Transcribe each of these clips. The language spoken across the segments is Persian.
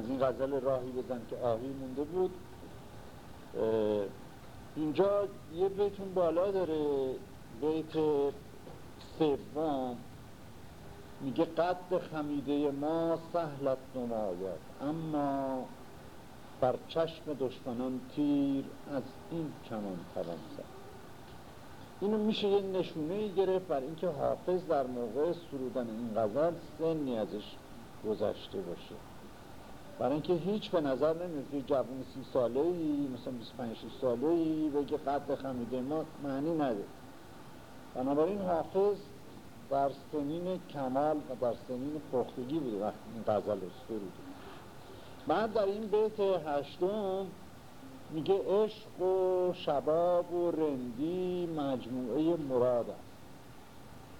از این غزل راهی بزن که آهی مونده بود. اینجا یه بیتون بالا داره بیت سوم. میگه قد خمیده ما سهلت نماید اما بر چشم دشمنان تیر از این کمان توان اینو میشه یه نشونه گرفت بر اینکه حافظ در موقع سرودن این غزل سنی ازش گذشته باشه. برای اینکه هیچ به نظر نمیاد که جوان سی ساله ای مثلا 25 ساله ای بگه قد خمیده ما معنی نده بنابراین حافظ در سنین کمال و در سنین پختگی بوده وقتی این غزل رو سروده بعد در این بیت هشتم میگه عشق و شباب و رندی مجموعه مراد است.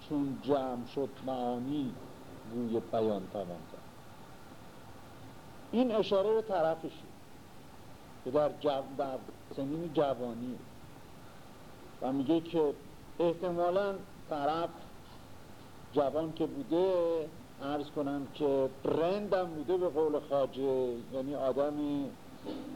چون جمع شد معانی روی بیان توان این اشاره به طرفشی که در, جو... در سنین جوانی. و میگه که احتمالا طرف جوان که بوده عرض کنم که رندم بوده به قول خاجه. یعنی آدمی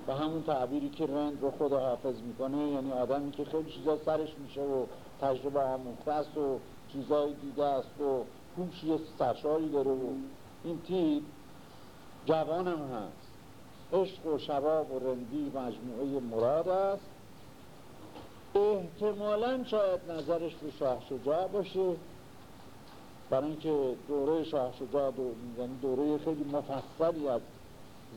به همون تعبیری که رند رو خدا حافظ می‌کنه یعنی آدمی که خیلی چیزا سرش میشه و تجربه آموخته است و چیزایی دیده است و هوش سرشاری داره و این تیر جوانم هست. عشق و شباب و رندی مجموعه مراد است. احتمالا شاید نظرش به شاه شجاع باشه. برای اینکه دوره شاه شجاع دو... یعنی دوره خیلی مفصلی از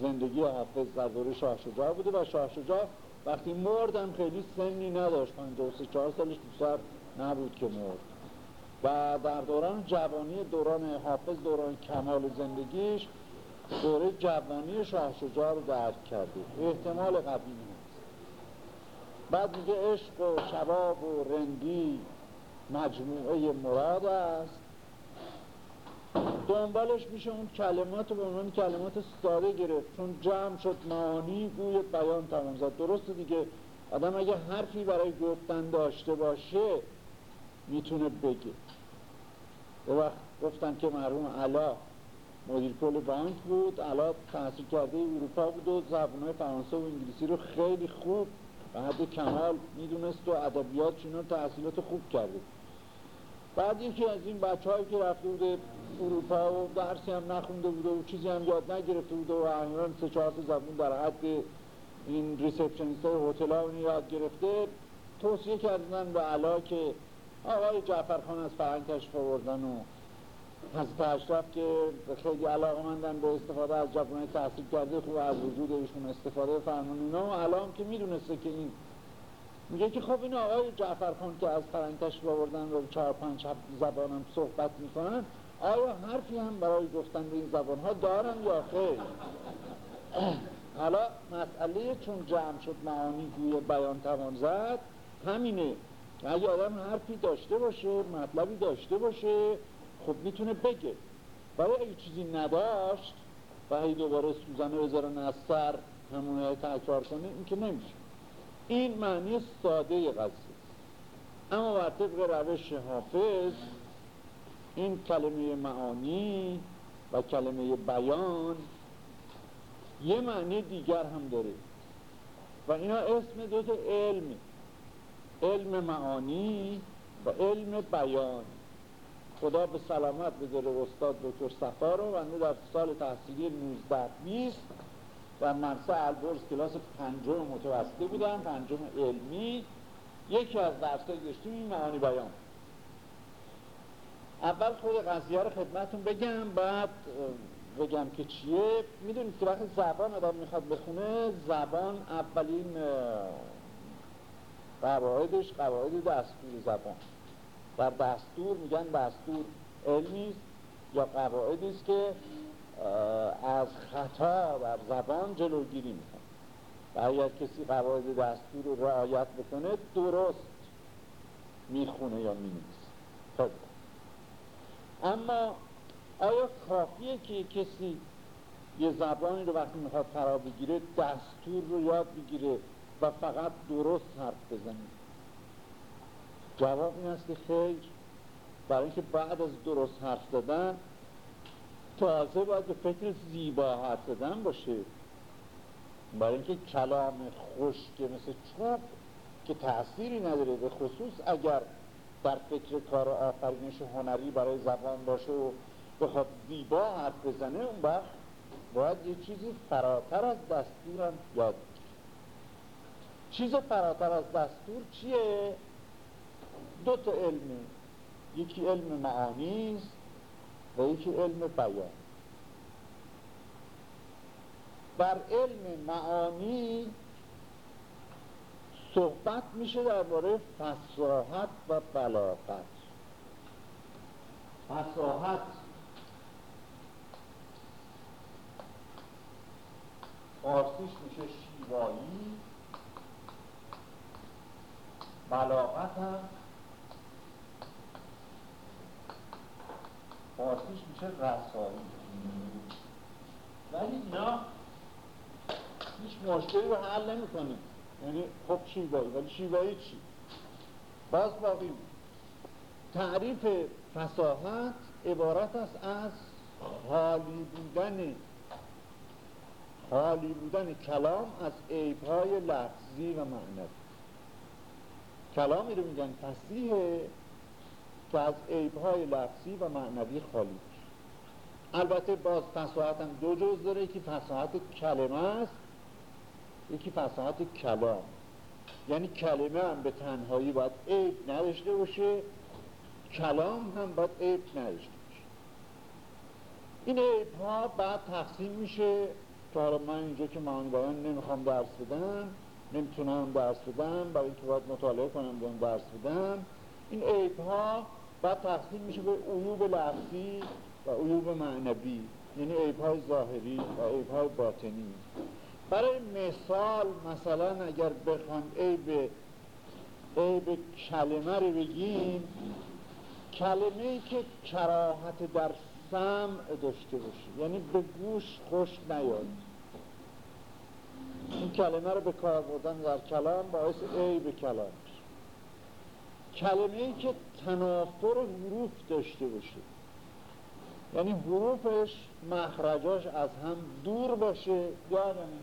زندگی حافظ در دوره شاه شجاع بوده و شاه شجاع وقتی مردم خیلی سنی نداشت. دو سه چهار سالش بیشتر نبود که مرد. و در دوران جوانی دوران حافظ دوران کمال زندگیش دوره جوانی شاه شجاع رو درک کرده احتمال قبیلی هست بعد میگه عشق و شباب و رندی مجموعه مراد است. دنبالش میشه اون کلمات به عنوان کلمات ساده گرفت. چون جمع شد معانی گوی بیان تمام زد درسته دیگه. آدم اگه حرفی برای گفتن داشته باشه می‌تونه بگه. وقت گفتن که مرحوم علا مدیر کل بانک بود علا تحصیل کرده اروپا بود و زبانهای فرانسه و انگلیسی رو خیلی خوب و حد کمال می‌دونست و ادبیات رو تحصیلات خوب کرده. بعد یکی از این بچه هایی که رفته بوده اروپا و درسی هم نخونده بوده و چیزی هم یاد نگرفته بوده و احیانا سه چهار زبون در حد این receptionist های هتل ها یاد گرفته توصیه کردن به علا که آقای جعفرخان از فرهنگ تشریف آوردن و حضرت اشرف که خیلی علاقه مندن به استفاده از جوان تحصیل کرده خوب از وجود ایشون استفاده فرمان اینا. و الان که می‌دونسته که این میگه که خب این آقای جعفر خان که از فرنگ آوردن رو چهار پنج زبانم صحبت می‌کنن آیا حرفی هم برای گفتن به این زبان ها دارن یا خیر؟ حالا مسئله چون جمع شد معانی گوی بیان توان زد همینه. اگه آدم حرفی داشته باشه مطلبی داشته باشه خب می‌تونه بگه. ولی اگه چیزی نداشت و هی دوباره سوزنه بذارن از سر همونه تکرار کنه این که نمیشه. این معنی ساده قضیه. اما بر طبق روش حافظ این کلمه معانی و کلمه بیان یه معنی دیگر هم داره. و اینا اسم دو تا علم. علم معانی و علم بیان. خدا به سلامت بذاره استاد دکتر صفا رو بنده در سال تحصیلی 19 20 در مرسه البرز کلاس پنجم متوسطه بودم پنجم علمی. یکی از درسایی داشتیم این معانی بیان. اول خود قضیه رو خدمتون بگم بعد بگم که چیه. می‌دونید که وقتی زبان آدم می‌خواد بخونه زبان اولین قواعدش قواعد دستور زبان. در دستور میگن دستور علمی یا قواعدی که از خطا در زبان جلوگیری می‌کنه. و اگر کسی قواعد دستور رو رعایت بکنه درست می‌خونه یا می‌نویسه. خب. اما آیا کافیه که کسی یه زبانی رو وقتی می‌خواد فرا بگیره دستور رو یاد بگیره و فقط درست حرف بزنه؟ جواب این است که خیر. برای اینکه بعد از درست حرف زدن تازه باید به فکر زیبا حرف زدن باشه. برای اینکه کلام خشک مثل چوب که تأثیری نداره به خصوص اگر در فکر کار آفرینش هنری برای زبان باشه و بخواد زیبا حرف بزنه اون وقت باید یه چیزی فراتر از دستور هم یاد چیز فراتر از دستور چیه؟ دو تا علمه یکی علم معانی است و یکی علم بیان. بر علم معانی صحبت میشه درباره فصاحت و بلاغت. فصاحت فارسیش میشه شیوایی. بلاغت هم فارسیش میشه رسایی ولی اینا هیچ مشکلی رو حل نمی‌کنه. یعنی خب شیوایی ولی شیوایی چی؟ باز باقی تعریف فساحت عبارت است از خالی بودن خالی بودن کلام از عیبهای لفظی و معنوی. کلامی رو میگن فسیحه که از عیبهای لفظی و معنوی خالی البته باز فساحت هم دو جز داره. یکی فساحت کلمه است یکی فساحت کلام. یعنی کلمه هم به تنهایی باید عیب نداشته باشه کلام هم باید عیب نداشته باشه. این عیب ها بعد تقسیم میشه. که حالا من اینجا که مانگایان نمی‌خوام درس بدم نمی‌تونم درس بدم برای اینکه باید مطالعه کنم دارم درس بدم. این عیب ها بعد تقسیم میشه به عیوب لفظی و عیوب معنوی. یعنی عیب ظاهری و عیب های باطنی. برای مثال مثلا اگر بخوام عیب عیب کلمه رو بگیم کلمه که کراهت در سمع داشته باشه. یعنی به گوش خوش نیاد. این کلمه رو به کار بردن در کلام باعث عیب کلام. کلمه ای که تنافر حروف داشته باشه. یعنی حروفش مخرجاش از هم دور باشه. یادمه.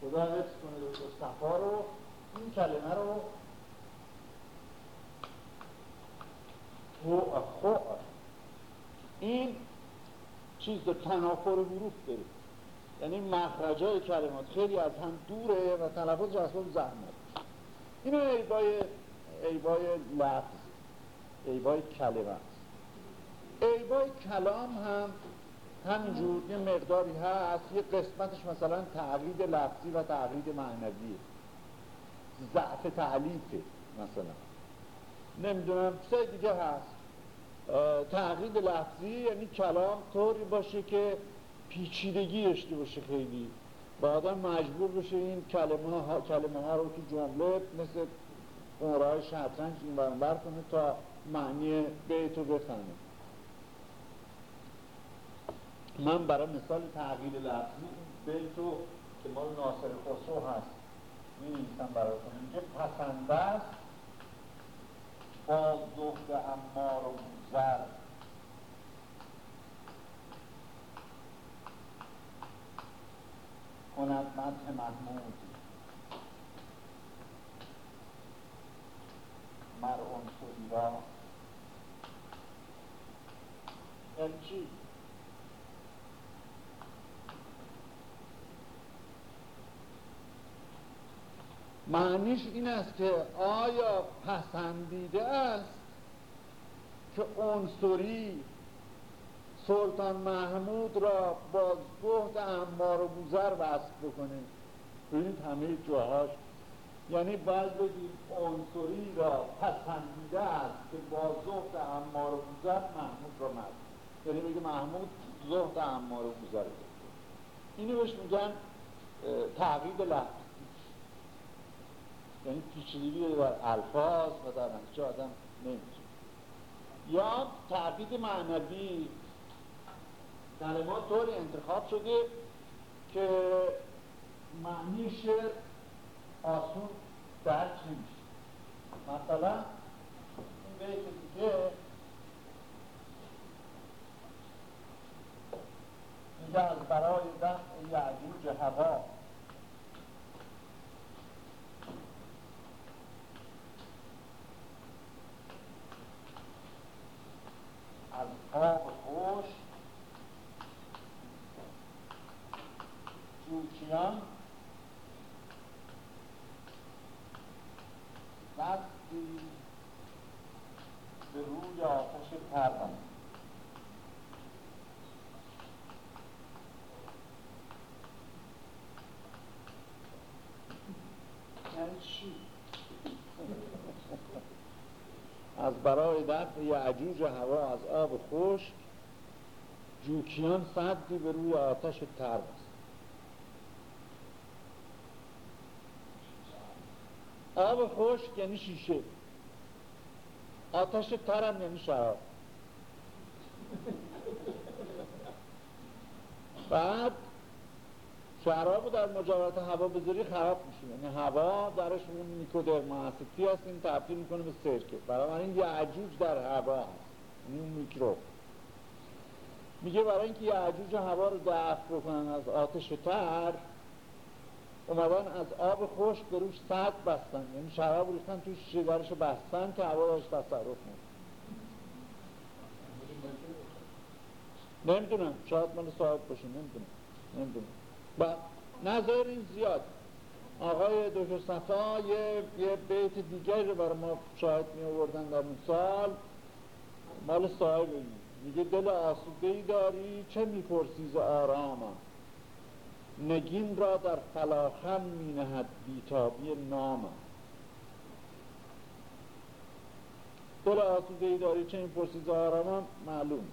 خدا حفظ کنه صفا رو. این کلمه رو. خو این چیز تنافر حروف داره. یعنی مخرجای کلمات. خیلی از هم دوره و تلفظ اصلا زحمت. اینو ایبای ایبای لفظ ایبای کلمه است. ایبای کلام هم همینجور یه مقداری هست یه قسمتش مثلا تعقید لفظی و تعقید معنویه ضعف تعلیفه مثلا. نمی‌دونم سه دیگه هست. تعقید لفظی یعنی کلام طوری باشه که پیچیدگی داشته باشه خیلی. آدم مجبور بشه این کلمه ها, کلمه ها رو تو جمله مثل قمره شطرنج این برنبر کنه تا معنی بیتو بفهمه. من برای مثال تغییر لفظی بیتو که مال ناصر خسرو هست می نیستم براتون اینجا پسنده است با زهد امار و زر. کند مدح محمود مر عنصری را یعنی چی؟ معنیش این است که آیا پسندیده است که عنصری سلطان محمود را با زهد امار و بوزر وصف بکنه؟ ببینید همه جاهاش. یعنی باید بگیم عنصری را پسندیده است که با زهد امار و بوزر محمود را مرد. یعنی بگه محمود زهد امار و بوزر اینو بهش میگن تعقید لفظی یعنی پیچیدگی در الفاظ و در نتیجه آدم نمی‌تونه. یا تعقید معنوی. کلمات طوری انتخاب شده که معنی شعر آسون درک نمیشه. مثلا این بیت دیگه میگه از برای دفع یعجوج هوا از آب خوش. جوچیان دستی به روی آتش پرم یعنی چی؟ از برای دفع یعجوج هوا از آب خشک جوکیان صدی به روی آتش تر آب خشک یعنی شیشه. آتش ترم یعنی شراب. بعد شراب در مجاورت هوا بذاری خراب میشه یعنی هوا درش اون میکودرما هست این تبدیل می‌کنه به سرکه. برای یه عجوج در هوا هست. یعنی اون میکروب میگه برای اینکه یه عجوج هوا رو دفع بکنن از آتش تر اومدن از آب خشک به روش سد بستن. یعنی شراب ریختن توی شیدرش بستن که هوا داشت تصرف کنه. نمی‌دونم. شاید من صاحب باشه نمی‌دونم. نمی‌دونم. و نظر زیاد. آقای دکتر صفا یه, یه بیت دیگر رو برای ما شاید می آوردن در اون سال. مال صاحب میگه دل آسوده ای داری چه می‌پرسی ز آرامم؟ نگین را در فلاخن می نهد بیتابی نامم. دل آسوده ای داری چه می‌پرسی ز آرامم؟ معلوم.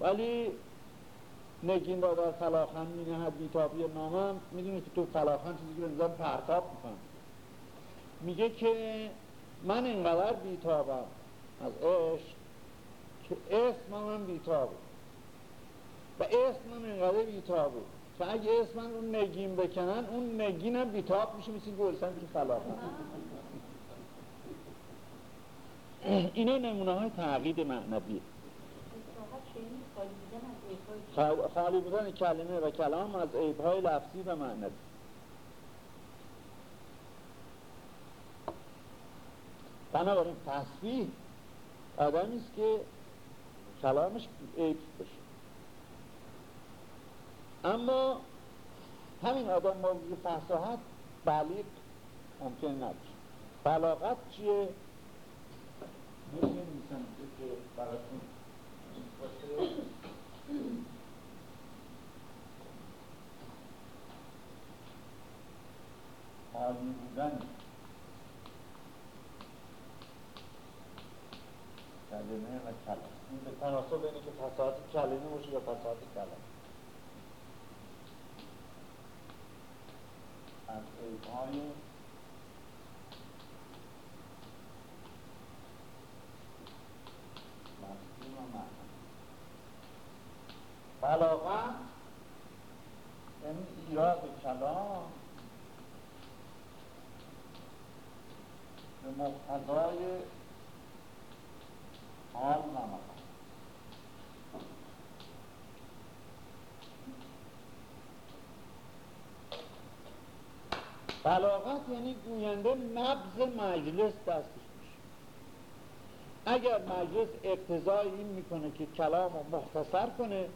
ولی نگین را در فلاخن می نهد بیتابی نامم می‌دونی که تو فلاخن چیزی که نظام پرتاب می‌کنم میگه که من اینقدر بیتابم از عشق که اسم من بیتابه. و اسم من اینقدر بیتابه که اگه اسم من رو نگین بکنن اون نگین هم بیتاب میشه مثل گلسن که فلاخن. اینا نمونه های تعقید معنویه. خالی بودن کلمه و کلام از عیبهای لفظی و معنوی بنابراین تصویح آدمی است که کلامش عیب باشه. اما همین آدم موضوع فصاحت بلیق ممکن نباشه. بلاغت چیه؟ میشه که براتون حالی بودن. کلمه و کلمه. این به تناسب اینه که فساد کلمه باشه یا فساد کلمه. از عیبهای بلاغت یعنی ایراد کلام. به مقتضای حال نماز بلاغت یعنی گوینده نبز مجلس دستش میشه. اگر مجلس اقتضای این می‌کنه که کلام رو مختصر کنه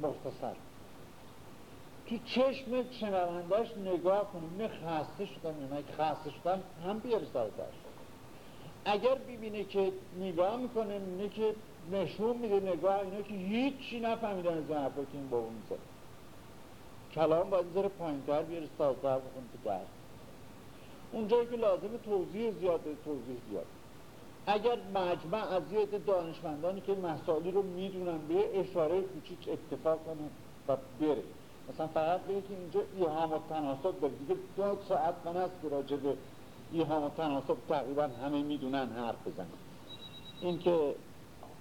مختصر. تو چشم شنوندهش نگاه کنه. اینه خسته شدم یا خسته شدم هم بیاره سر اگر ببینه که نگاه می‌کنه اینه که نشون میده نگاه اینا که هیچی نفهمیدن از حرفا که این بابا میزه کلام باید ذره پایینتر بیاره سازتر بکنه تو درد. اونجایی که لازم توضیح زیاد توضیح زیاد. اگر مجمع از یه دانشمندانی که مسائلی رو می‌دونن به اشاره کوچیک اکتفا کنه و بره. مثلا فقط بگه که اینجا ایهام و تناسب داره. دیگه دو ساعت من است که راجع ایهام و تناسب تقریبا همه می‌دونن حرف بزنن. این که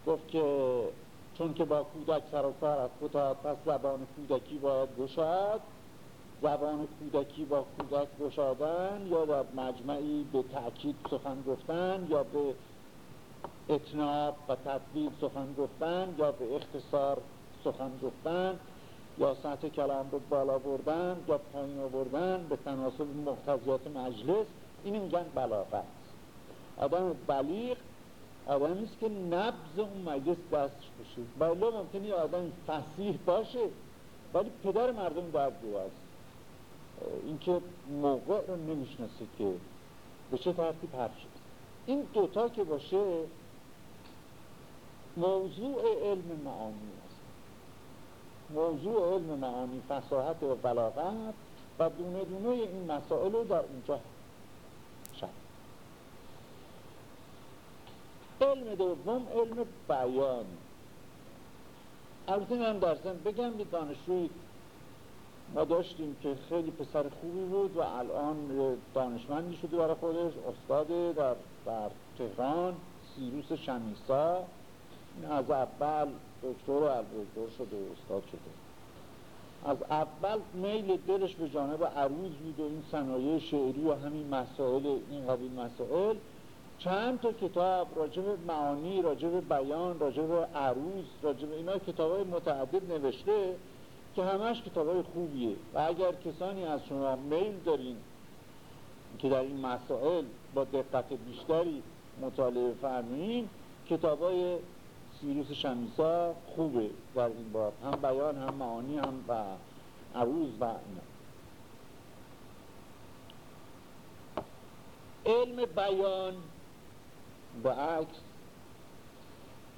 گفت که چون که با کودک سر و کار از فتاد پس زبان کودکی باید گشاد. زبان کودکی با کودک گشادن یا در مجمعی به تأکید سخن گفتن یا به اتناب و تطبیق سخن گفتن یا به اختصار سخن گفتن یا سطح کلام رو بالا بردن یا پایین آوردن به تناسب مقتضیات مجلس این میگن بلاغت. آدم بلیغ آدمی است که نبز اون مجلس دستش بشه بلا ممکنه آدم فسیح باشه ولی پدر مردم باید است اینکه موقع رو نمی‌شناسه که به چه ترتیب حرف شد. این دوتا که باشه موضوع علم معانی است. موضوع علم معانی فساحت و بلاغت و دونه دونه این مسائل رو در اونجا شد علم دوم علم بیان. البته من در بگم به دانشجوی ما داشتیم که خیلی پسر خوبی بود و الان دانشمندی شده برای خودش استاد در, در تهران سیروس شمیسا. از اول دکتر و دکتر شده و استاد شده. از اول میل دلش به جانب عروض بود و این صنایع شعری و همین مسائل این قبیل مسائل. چند تا کتاب راجب معانی راجب بیان راجب عروض راجب اینا کتاب های متعدد نوشته که همش کتاب های خوبیه. و اگر کسانی از شما میل دارین که در این مسائل با دقت بیشتری مطالعه فرمین کتاب های سیروس شمیسا خوبه در این باب. هم بیان هم معانی هم و عروض و اینا. علم بیان به عکس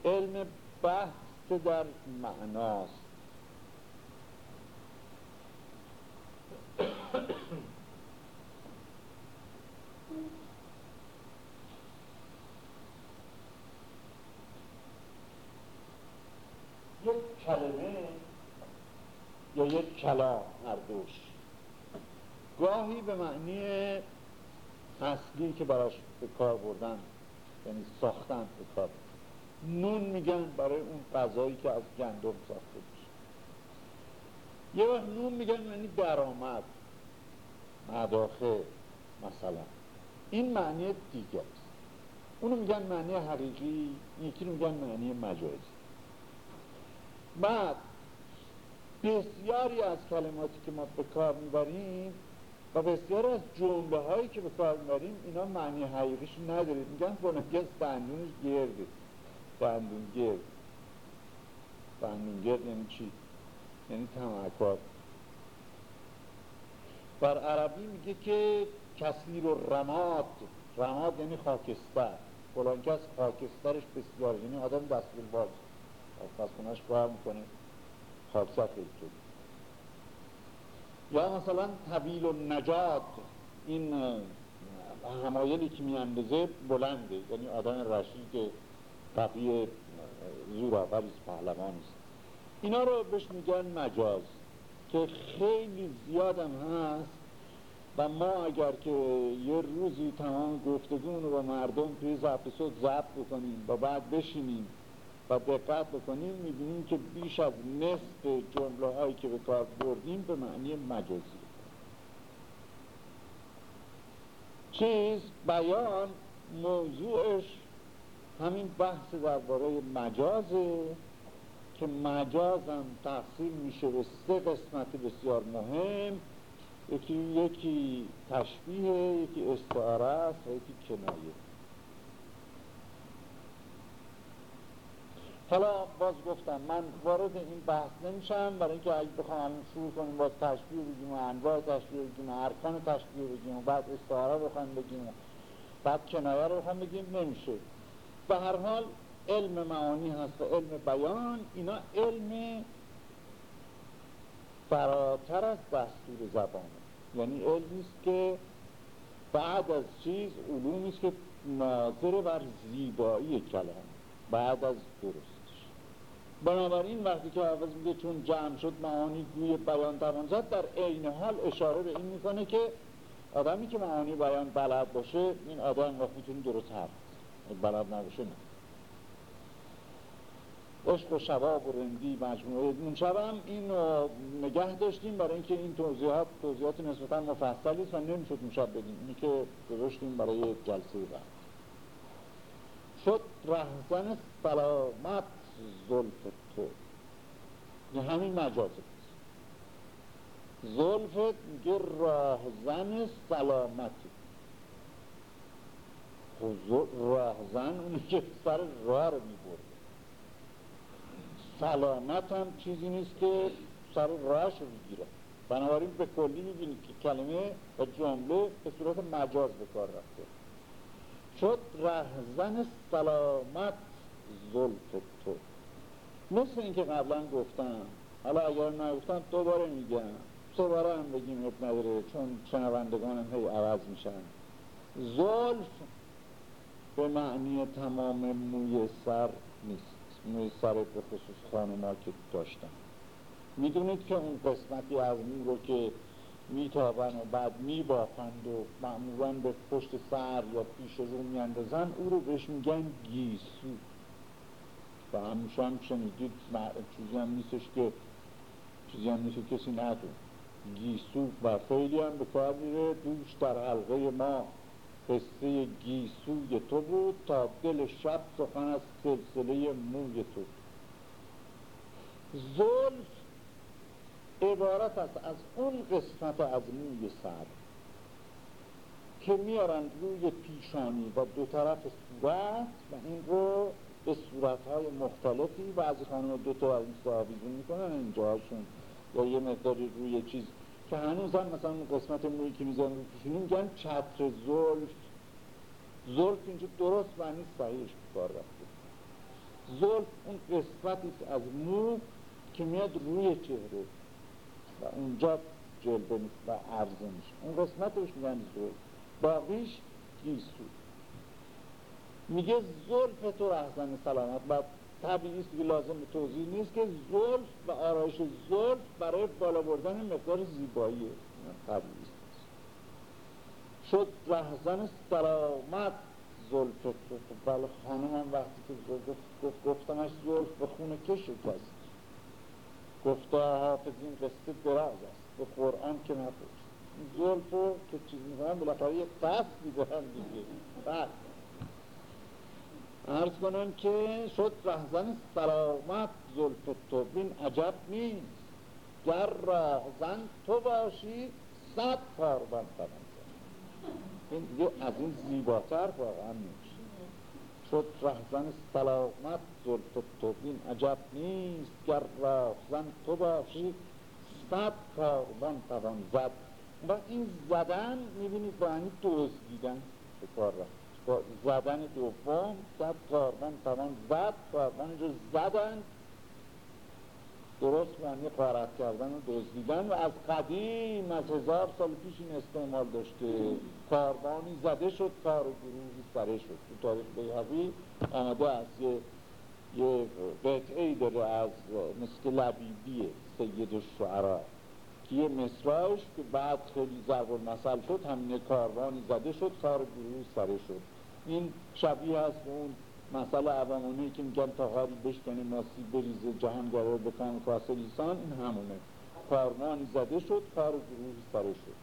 علم بحث در معناست یک کلمه یا یک کلام هر دوش گاهی به معنی اصلی که براش به کار بردن. یعنی ساختن کار. نون میگن برای اون غذایی که از گندم ساخته میشه. یه وقت نون میگن معنی درآمد. مداخل مثلا. این معنی دیگه است. اونو میگن معنی حقیقی یکی رو میگن معنی مجازی. بعد بسیاری از کلماتی که ما به کار می‌بریم و بسیاری از جمله هایی که به کار می‌بریم اینا معنی حقیقیش نداره. میگن فلانکس دندونش گرده. دندون گرد. دندون گرد یعنی چی؟ یعنی تمکات بر عربی میگه که کثیر و رماد. رماد یعنی خاکستر. فلان کس خاکسترش بسیار یعنی آدم دستور باز. آشپزخونهش کار می‌کنه خاکستر خیلی یا مثلا طویل و نجات این همایلی که میاندازه بلنده یعنی آدم رشید قوی زورآور پهلوانی اینا رو بهش میگن مجاز که خیلی زیادم هست. و ما اگر که یه روزی تمام گفتگون رو با مردم توی ضبط صوت ضبط بکنیم و بعد بشینیم و دقت بکنیم می‌بینیم که بیش از نصف جمله هایی که به کار بردیم به معنی مجازی. چیز بیان موضوعش همین بحث درباره مجازه که مجازم تقسیم میشه به سه قسمت بسیار مهم. یکی یکی تشبیه یکی استعاره است و یکی کنایه. حالا باز گفتم من وارد این بحث نمیشم. برای اینکه اگه بخوام شروع کنیم باز تشبیه بگیم و انواع تشبیه بگیم و ارکان تشبیه بگیم و بعد استعاره بخوام بگیم و بعد کنایه رو بخوام بگیم نمیشه. به هر حال علم معانی هست و علم بیان اینا علم فراتر از دستور زبانه. یعنی علمی است که بعد از چیز علومی است که ناظر بر زیبایی کلام بعد از درستش بنابراین وقتی که حافظ میگه چون جمع شد معانی گوی بیان توان زد در عین حال اشاره به این می‌کنه که آدمی که معانی بیان بلد باشه این آدم وقتی می‌تونه درست حرف بلد نباشه نه. عشق و شباب و رندی مجموعه. اون شبم این نگه داشتیم برای اینکه این توضیحات توضیحات نسبتا مفصلی است و نمی‌شد اون شب بدیم. اینی که گذاشتیم برای جلسه بعد. شد رهزن سلامت زلف تو. این همین مجازه زلفت میگه راهزن سلامتی. خب راهزن اونی که سر راه رو میبرده سلامت هم چیزی نیست که سر راهش رو می‌گیره. بنابراین به کلی می‌بینید که کلمه و جمله به صورت مجاز به کار رفته. شد رهزن سلامت زلف تو. مثل اینکه قبلا گفتم. حالا اگر نگفتم دوباره میگم. دوباره هم بگیم اب نداره چون شنوندگان هم هی عوض میشن. زلف به معنی تمام موی سر نیست. موی سر به خصوص خانما که داشتن. می‌دونید که اون قسمتی از مو رو که میتابن و بعد میبافند و معمولا به پشت سر یا پیش رو میاندازن او رو بهش میگن گیسو. و همیشه هم شنیدید چیزی هم نیستش که چیزی هم نیست کسی ندون گیسو و خیلی هم به کار میره دوش در حلقه ما. قصه گیسوی تو بود تا دل شب سخن از سلسله موی تو. زلف عبارت است از اون قسمت از موی سر که میارن روی پیشانی و دو طرف صورت و این رو به صورتهای مختلفی. و از خانم دو تا از این می‌کنن اینجاشون یا یه مقداری روی چیز. که هنوز هم مثلا قسمت موی که میزن رو پیشونی میگن چتر زلف. زلف اینجا درست معنی صحیحش کار رفته. زلف اون قسمتی از مو که میاد روی چهره. و اونجا جلبه و عرضه میشه. اون قسمتش میگن زلف. باقیش گیسو. میگه زلف تو رهزن سلامت. و طبیعی است که لازم توضیح نیست که زلف و آرایش زلف برای بالا بردن مقدار زیبایی طبیعی شد رهزن سلامت زلف تو. بله خانم هم وقتی که گفت گفتمش زلف به خونه که شکست. گفته حافظ این قصه دراز است. به قرآن که نپرس زلف رو که چیز می‌کنم بالاخره یه فصلی دارم دیگه. بعد عرض کنم که شد رهزن سلامت زلف تو. بین عجب نیست. گر رهزن تو باشی صد کاربن این دیگه از این زیباتر واقعا نیست. شد رهزن سلامت زلف تو. بین عجب نیست. گر رهزن تو باشی صد کاربن توان زد. و این زدن می‌بینید با این دزدیدن به کار با زدن دوم صد کاربن توان زد کاربن رو زدن درست معنی قارت کردن و دزدیدن و از قدیم از هزار سال پیش این استعمال داشته. کاربانی زده شد کار و گروهی سره شد. تو تاریخ بیهقی آمده از یه یه قطعه داره از مثل لبیبی سید الشعراء که یه مصراش که بعد خیلی ضرب المثل شد همین کاربانی زده شد کار گروهی سره شد. این شبیه هست به اون مسئله عوامونه که میگن تا غاری بشکنه ماسی بریزه جهان گره بکن کاسه لیسان این همونه. کارمانی زده شد کار گروهی سره شد.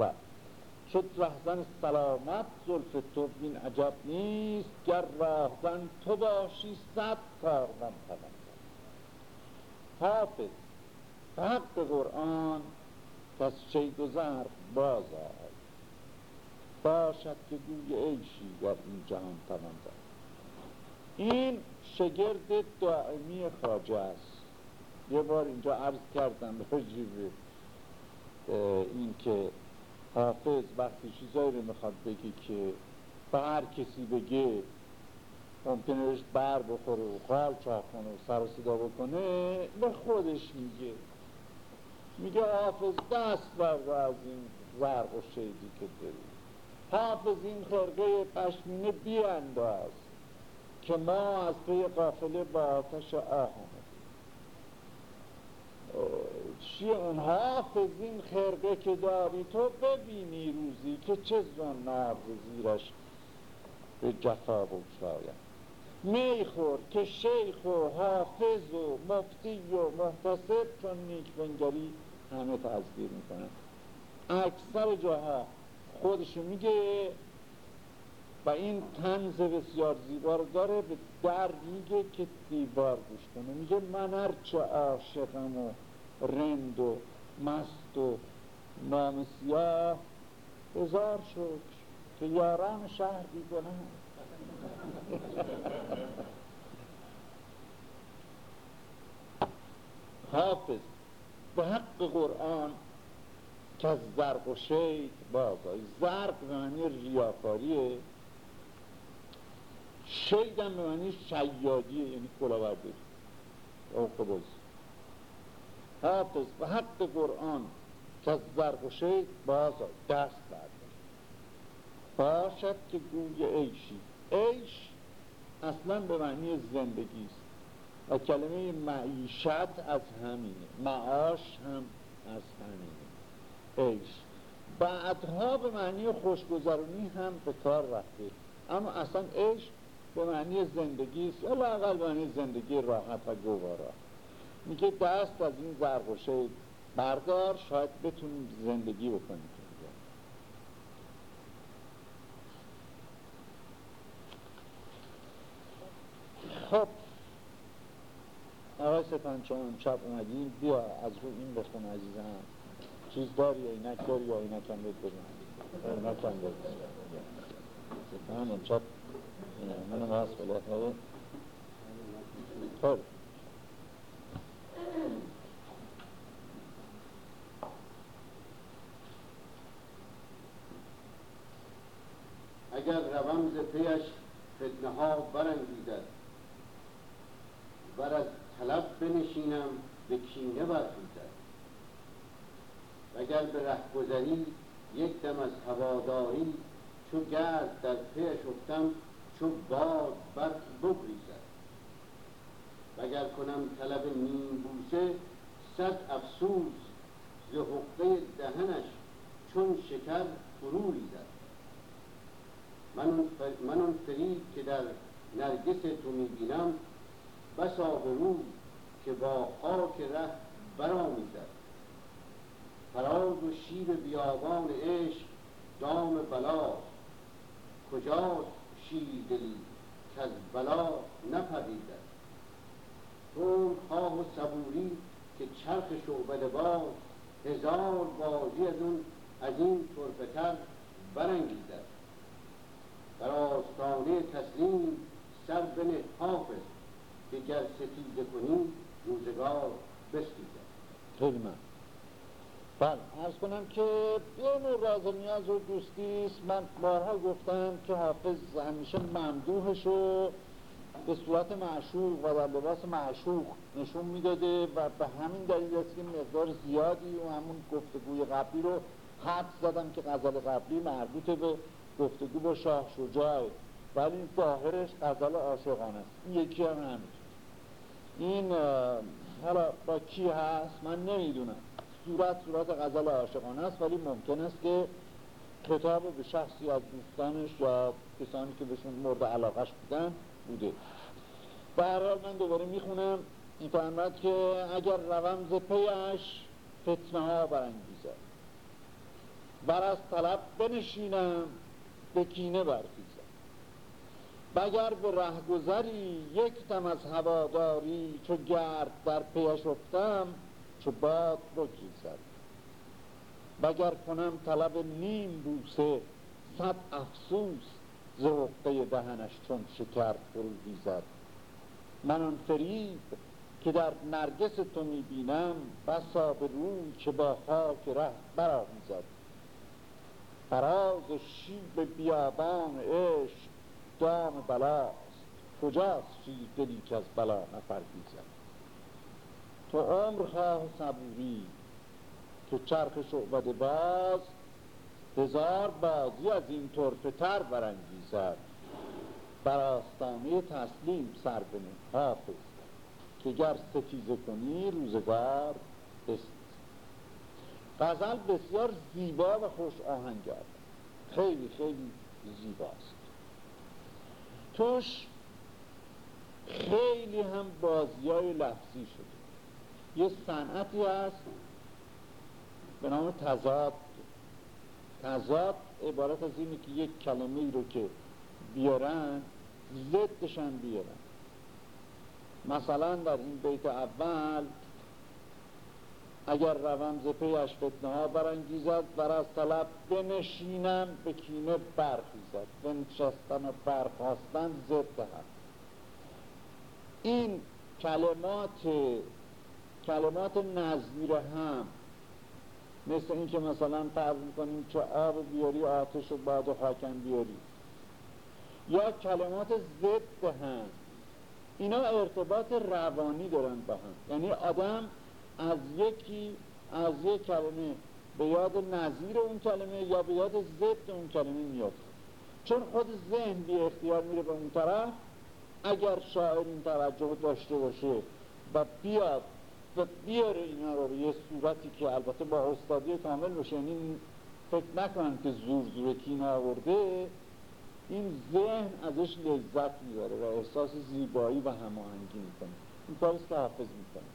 و شد رهزن سلامت زلف تو بین عجب نیست گر رهزن تو باشی صد کارمن توان حافظ. حق قرآن پس چه گذر باز باشد که گوی عیشی در این جهان توان این شگرد دائمی خاجه است. یه بار اینجا عرض کردم راجب این که حافظ وقتی چیزایی رو می‌خواد بگه که به هر کسی بگه ممکنه بهش بر بخوره و خال چاخ کنه و سر و صدا بکنه به خودش میگه. میگه حافظ دست برده از این ورق و شیدی که داری. حافظ این خرقه پشمینه بیانداز که ما از پی قافله با آتش آه چی اون حافظ این خرقه که داری؟ تو ببینی روزی که چه زنار زیرش به جفا بگشاید میخور که شیخ و حافظ و مفتی و محتسب چون نیک بنگری همه تذکیر می‌کنن اکثر جاها خودشو میگه و این تنز بسیار زیبا داره به در میگه که دیوار گوش کنه. میگه من هرچه عاشقم و رند و مست و نام سیاه هزار شکر که یاران شهر بیگناه حافظ. به حق قرآن که از زرق و شید باز زرق به معنی ریاکاریه. شید هم به معنی شیادیه یعنی کلاوردی او قبوز حافظ به حق قرآن که از زرق و شید باز دست بردار باشد که گوی عیشی. عیش اصلا به معنی زندگی است. و کلمه معیشت از همینه. معاش هم از همینه. عیش. بعدها به معنی خوشگذرونی هم به کار رفته. اما اصلا عیش به معنی زندگی است. یا لاقل به معنی زندگی راحت و گوارا. میگه دست از این زرگوشه بردار شاید بتونیم زندگی بکنیم. خب ستان چون امشب اومدیم. بیا از رو این بخون عزیزم. چیز داری یا اینک داری یا اینک هم بید بزن اینک هم بید ستان امشب منم هست بالاخره خب اگر روم ز پیش فتنه ها برانگیزد ور از طلب بنشینم به کینه برخیزد وگر به رهگذری یک دم از هواداری چو گرد در پیش افتم چو باد بر بگریزد. وگر کنم طلب نیم بوسه صد افسوس ز حقه دهنش چون شکر فرو ریزد. من اون فرید که در نرگس تو می‌بینم بسا رو که با خاک ره برآمیزد فراز و شیر بیابان عشق دام بلاست کجاست شیر دلی که از بلا نپریدد روم خواه و صبوری که چرخ شعبد باز هزار بازی از اون از این طرفتر برانگیزد. در آستانه تسلیم سر بنه حافظ که گر ستیزه کنی روزگار بستیزد خیلی من بله ارز کنم که یه نوع راز نیاز و دوستیست من بارها گفتم که حافظ همیشه ممدوحش رو به صورت معشوق و در لباس معشوق نشون می‌داده و به همین دلیل است که مقدار زیادی و همون گفتگوی قبلی رو حد زدم که غزل قبلی مربوط به گفتگو با شاه شجاعه ولی ظاهرش غزل عاشقانه است. یکی هم همین. این حالا با کی هست؟ من نمی‌دونم. صورت صورت غزل عاشقانه است ولی ممکن است که کتاب به شخصی از دوستانش یا کسانی که بهشون مورد علاقش بودن بوده. به من دوباره می‌خونم. این فرمد که اگر روم ز پیش فتنه ها برانگیزد. بر از طلب بنشینم به کینه برخیزم. بگر به یک تم از هواداری چو گرد در پیش افتم چو باد بگریزد بگر کنم طلب نیم بوسه صد افسوس ز دهنش چون شکر فرو زد من آن فریب که در نرگس تو می‌بینم بسا به روی که با خاک ره برآویزد فراز شیب بیابان عشق دام بلاست کجاست شیر دلی که از بلا نفرگیزد تو عمر خواه صبوری که چرخ شعبد باز هزار بازی از این طرفه تر برانگیزد. بر آستانه تسلیم سر کنی حافظ که گر ستیزه کنی روزگار است غزل بسیار زیبا و خوش آهنگ خیلی خیلی زیباست. توش خیلی هم بازی های لفظی شده. یه صنعتی هست به نام تضاد. تضاد عبارت از اینه که یک کلمه ای رو که بیارن ضدشن بیارن. مثلا در این بیت اول اگر روم ز پیش فتنه ها برانگیزد بر از طلب بنشینم به کینه برخیزد. بنشستن و برخواستن ضد هم. این کلمات کلمات نظیر هم مثل اینکه مثلا فرض می‌کنیم که آب بیاری آتش و باد و خاکم بیاری. یا کلمات ضد هم. اینا ارتباط روانی دارن با هم. یعنی آدم از یکی از یک کلمه به یاد نظیر اون کلمه یا به یاد ضد اون کلمه میاد. چون خود ذهن بی اختیار میره به اون طرف اگر شاعر این توجه داشته باشه و بیاد و بیاره اینا رو به یه صورتی که البته با استادی کامل باشه یعنی فکر نکنن که زور زور کین آورده این ذهن ازش لذت می‌بره و احساس زیبایی و هماهنگی می‌کنه. این کارست که حافظ می‌کنه.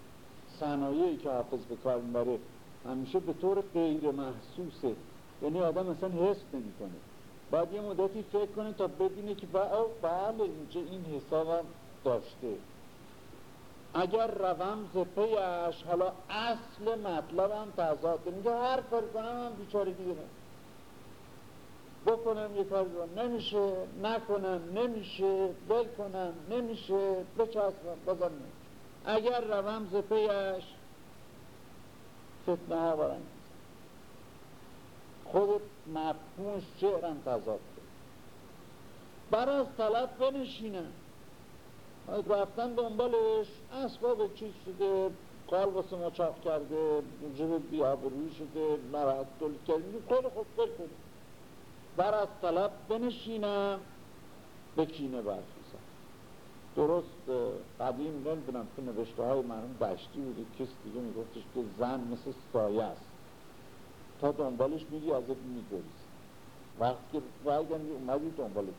صنایعی که حافظ به کار می‌بره همیشه به طور غیر محسوسه. یعنی آدم اصلا حس نمی‌کنه. بعد یه مدتی فکر کنه تا ببینه که بله اینجا این حسابم داشته. اگر روم زپیش حالا اصل مطلبم تضاد میگه هر کاری کنم هم بیچارگی دارم بکنم یه کاری رو. نمیشه. نکنم نمیشه. بل کنم نمیشه. بچسبم بازم نمیشه اگر روم زپیش فتنه ها برن خود مفهومش شعرم تضاد بر از طلب بنشینم رفتن دنبالش اسباب چیز شده قال واسه ما چاپ کرده جب بیابروی شده مرد تولید کرده. بل کنیم بر از طلب بنشینم به کینه برخیزم درست قدیم نمی‌دونم تو نوشته های مرحوم دشتی بوده کسی دیگه میگفتش که زن مثل سایه است. تا دنبالش میگی ازت میگریز وقتی که برگردی اومدی دنبالت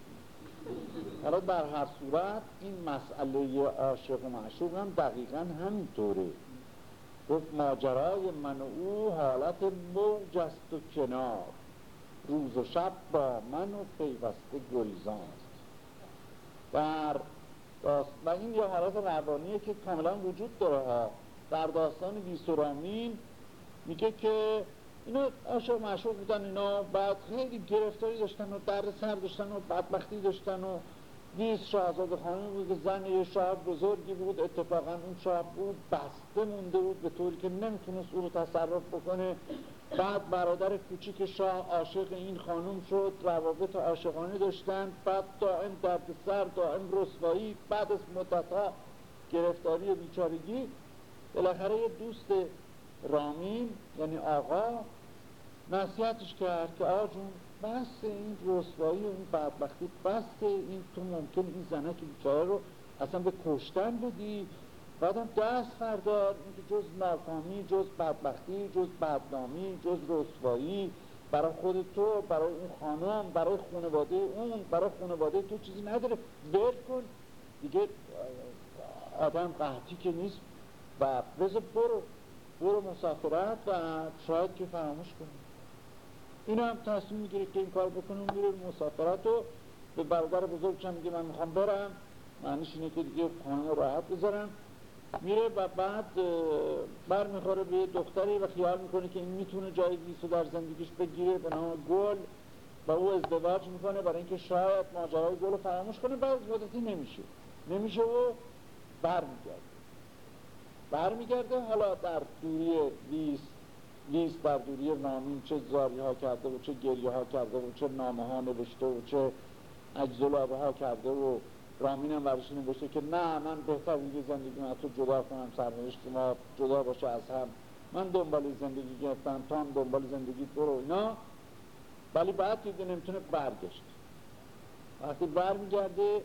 حالا در هر صورت این مسئله عاشق و معشوق هم دقیقا همینطوره. گفت ماجرای من و او حالت موج است و کنار. روز و شب با من و پیوسته گریزان است. داست... و این یه حالت روانیه که کاملا وجود داره در داستان ویسورامین میگه که اینا عاشق معشوق بودن اینا بعد خیلی گرفتاری داشتن و در سر داشتن و بدبختی داشتن و ویس شاهزاده خانم بود که زن یه شاه بزرگی بود اتفاقا اون شاه بود بسته مونده بود به طوری که نمی‌تونست او رو تصرف بکنه. بعد برادر کوچیک شاه عاشق این خانم شد روابط عاشقانه داشتن بعد دائم درد سر دائم رسوایی بعد از مدتها گرفتاری و بیچارگی. بالاخره یه دوست رامین یعنی آقا نصیحتش کرد که آقا جون بس این رسوایی و این بدبختی بس این تو ممکن این زنه که بیچاره رو اصلا به کشتن بدی. بعدم دست فردار اینکه جز ناکامی جز بدبختی جز بدنامی جز رسوایی برای خود تو برای اون خانم برای خانواده اون برای خانواده تو چیزی نداره. ول کن. دیگه آدم قحطی که نیست. و بذار برو. برو مسافرت و شاید که فراموش کنی. این هم تصمیم می‌گیره که این کار بکنه میره مسافرت و به برادر بزرگشم میگه من می‌خوام برم. معنیش اینه که دیگه خانم راحت بذارم. میره و بعد بر می‌خوره به دختری و خیال می‌کنه که این می‌تونه جای ویسو در زندگیش بگیره به نام گل. و او ازدواج می‌کنه برای اینکه شاید ماجرای گل رو فراموش کنه بعد مدتی نمیشه. نمیشه و برمیگرده. برمیگرده حالا در دوری ویس ویس در دوری نامین چه زاری ها کرده و چه گریه ها کرده و چه نامه ها نوشته و چه اجزلابه ها کرده و رامین هم برش نوشته که نه من بهتر دیگه زندگی من تو جدا کنم سرنوشت ما جدا باشه از هم. من دنبال زندگی گرفتم تا هم دنبال زندگی برو اینا. ولی بعد دیگه نمی‌تونه برگشت. وقتی برمیگرده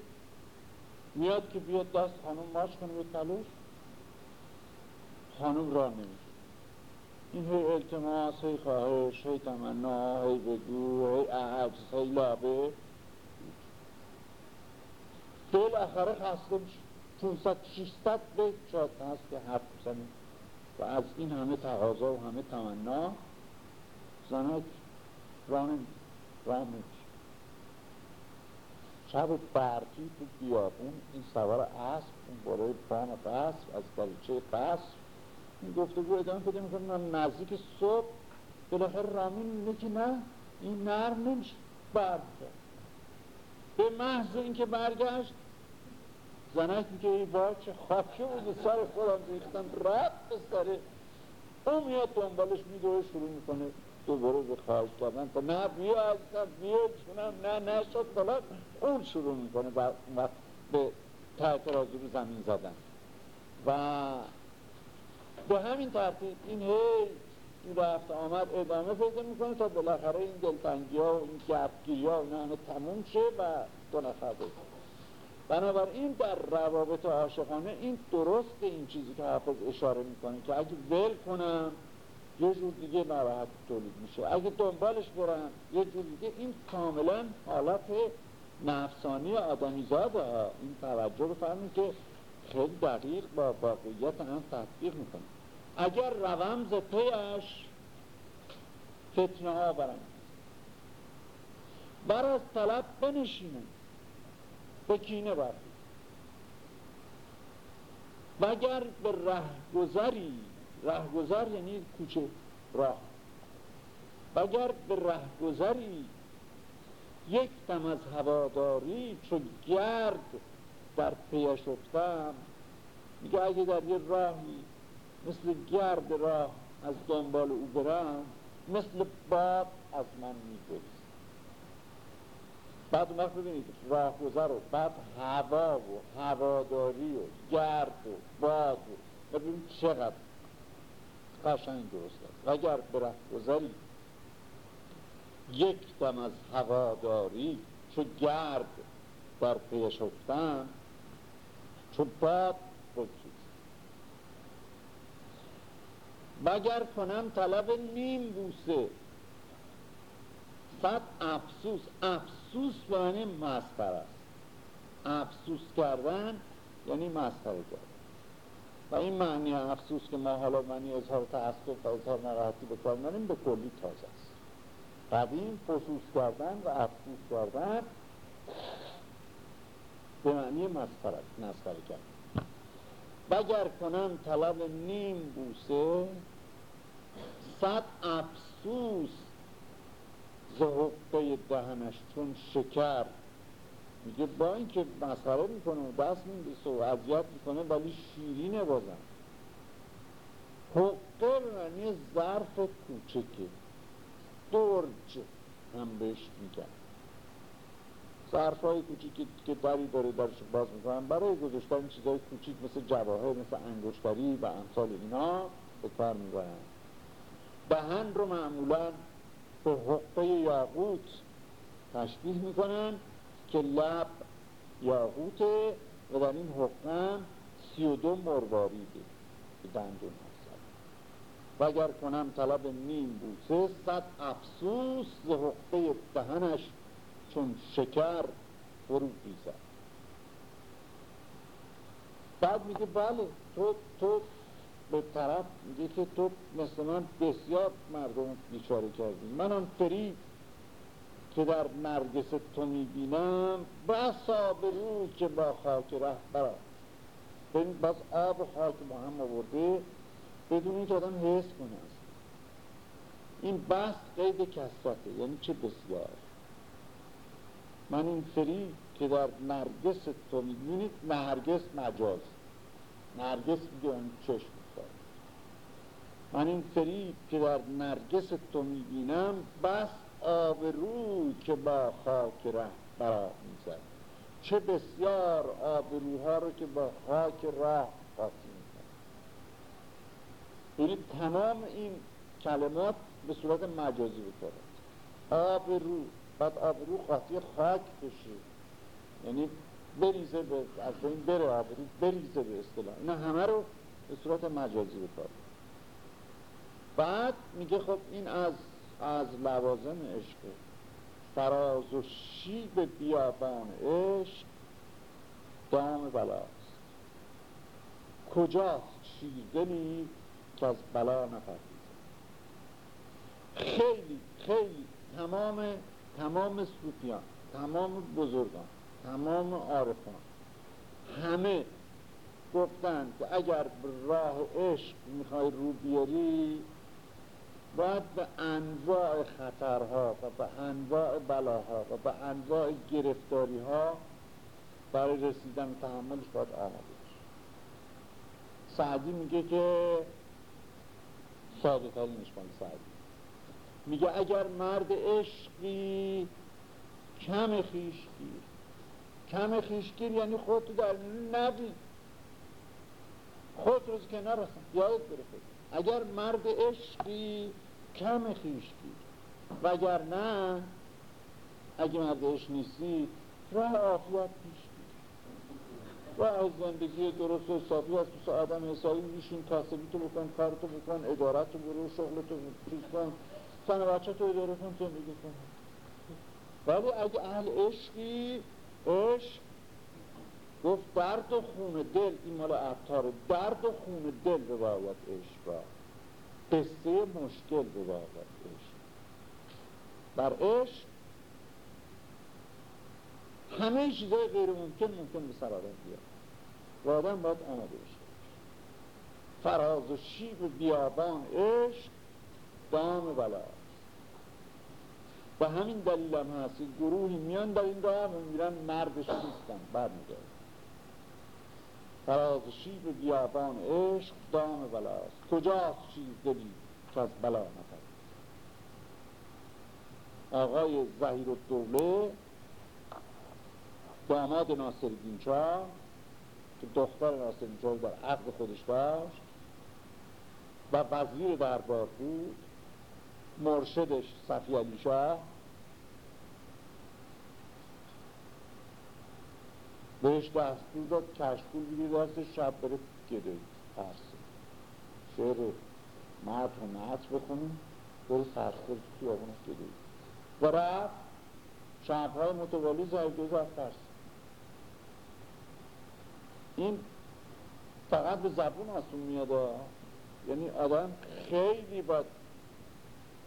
میاد که بیاد دست خانم ماش کنه به تلوش. خانم را نمیشه این هی التماس هی خواهش هی تمنا هی بگو هی هی لابه. بالاخره خسته میشه. 500 600 بیت شاید هست که حرف بزنیم و از این همه تقاضا و همه تمنا زنک راه نمیشه. شب و برقی تو بیابون این سوار اسب اون بالای بام قصر از دریچه قصر. این گفتگو ادامه پیدا می‌کنه. نزدیک صبح بالاخره رامین اینه که نه این نرم نمیشه. برگشت به محض اینکه برگشت زنک میگه ای با چه خاکه بود سر خودم ریختن رفت به سره اون میاد دنبالش میدوه شروع می‌کنه دوباره به خواهش کردن. تا نه بیا عزیزم بیا چونم نه نشد فلان. اون شروع می‌کنه و به تحت رازی رو زمین زدن. و به همین ترتیب این هی این رفت آمد ادامه پیدا می‌کنه تا بالاخره این دلتنگی ها و این گفگیری ها اینا همه تموم شه و دو نفر بنابراین در روابط عاشقانه این درست این چیزی که حافظ اشاره می‌کنه که اگه ول کنم یه جور دیگه نراحت تولید میشه. اگه دنبالش برم یه جور دیگه این کاملا حالت نفسانی آدمیزاده ها این توجه فهمید که خیلی دقیق با واقعیت هم تطبیق می‌کنه. اگر رومز پیش فتنه ها برم بر طلب بنشینه. به کینه برد و اگر به رهگذری رهگذر یعنی کوچه راه. و اگر به رهگذری یک دم از هواداری چو گرد در پیش افتم. میگه اگه در یه راهی مثل گرد راه از دنبال او برم مثل باد از من میگذر بعد اون وقت ببینید راهگذر و بعد هوا و هواداری و گرد و باد و ببینید چقدر قشنگ درست اگر به رهگذری یک دم از هواداری چو گرد در پیش افتم چو باد بگید مگر کنم طلب نیم بوسه؟ صد افسوس افسوس. یعنی مستر است. افسوس کردن یعنی مستر کردن. و این معنی افسوس که ما حالا معنی اظهار تأسف و اظهار نراحتی بکنیم داریم به کلی تازه است. قدیم فسوس کردن و افسوس کردن به معنی مسخره مسخره کردن. بگر کنم طلب نیم بوسه صد افسوس زهقه دهنش چون شکر. میگه با اینکه مسخره می‌کنه و دست میبیسه و اذیت می‌کنه ولی شیرینه بازم. حقه معنی ظرف کوچکه درج هم بهش میگن. ظرف های کوچیکی که دری داره درش باز می‌کنن برای گذاشتن چیزهای کوچیک مثل جواهر مثل انگشتری و امثال اینا به کار می‌برن. دهن رو معمولا به حقه یاقوت تشبیه می‌کنن که لب یاقوته و در این حقه سی و دو مرواریده دندون هست و کنم طلب نیم بوسه صد افسوس ز حقه دهنش چون شکر فرو بیزد بعد میگه بله تو تو به طرف میگه که تو مثل من بسیار مردم بیچاره کردی. من آن فریب که در نرگس تو می‌بینم بسا به رو که با خاک ره برا ببین بس آب و خاک با هم آورده بدون اینکه آدم حس کنه این بس قید کسرته یعنی چه بسیار؟ من این فری که در نرگس تو می‌بینید نرگس مجاز. نرگس میگه اون چشم. من این فریب که در نرگس تو می‌بینم بس آب روی که با خاک ره برا می‌زد. چه بسیار آبروها رو که با خاک راه قاطی می‌زد. یعنی تمام این کلمات به صورت مجازی بکنه آب رو بعد آب رو قاطی خاک بشه یعنی بریزه به از این بره آب رو بریزه به اصطلاح. اینا همه رو به صورت مجازی بکنه بعد میگه خب این از از لوازم عشق. فراز و شیب بیابان عشق دام بلاست. کجاست شیردلی که از بلا نپردیزه خیلی خیلی تمام تمام صوفیان تمام بزرگان تمام عارفان همه گفتن که اگر راه عشق می‌خوای رو بیاری باید به انواع خطرها و به انواع بلاها و به انواع گرفتاری ها برای رسیدن تحملش باید آماده سعدی میگه که ساده ترینش سعدی. میگه اگر مرد عشقی کم خیشگیر. کم خیشگیر یعنی خودتو در نبی. خود روز که نرسن یادت بره اگر مرد عشقی کم خیشگیر وگر نه اگه مرد عشق نیستی راه عافیت پیش و از زندگی درست و حسابی از تو آدم حسابی میشین کاسبی تو بکن کارتو بکن ادارت برو شغلتو چیز کن سن بچه تو اداره کن زندگی کن. ولی اگه اهل عشقی عشق گفت درد و خون دل این مال عطاره درد و خون دل به باید عشق را قصه مشکل به باید عشق بر عشق همه چیزای غیر ممکن ممکن به سر آدم بیاد. و آدم باید آماده بشه. فراز و شیب بیابان عشق دام بلا و همین دلیل هم هست گروهی میان در این راه و میرن مردش نیستن. برمیگرد فراز شیب بیابان عشق دام بلاست. کجاست چیز دلی که از بلا نفر؟ آقای زهیر الدوله داماد ناصرالدین شاه که دختر ناصرالدین شاه در عقد خودش داشت و وزیر دربار بود مرشدش صفی علی شاه. بهش دستور داد کشکول بگیر دست شب بره گده ترسه شعر مرد و نعت بخونیم بره سرسل تو آبونه گده و رفت شبهای متوالی زایده رفت ترسه این فقط به زبون اصلا میاد یعنی آدم خیلی باید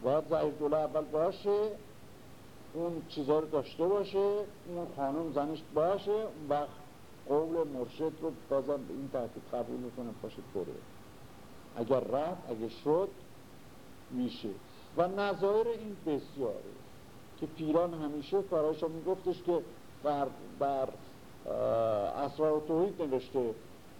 باید ضعیف دوله اول باشه اون چیزها رو داشته باشه اون خانم زنش باشه وقت قول مرشد رو بازم به این ترتیب قبول می‌کنه باشه بره. اگر رفت اگر شد میشه. و نظایر این بسیاره که پیران همیشه کاراشو میگفتش که بر, بر اسرار توحید نوشته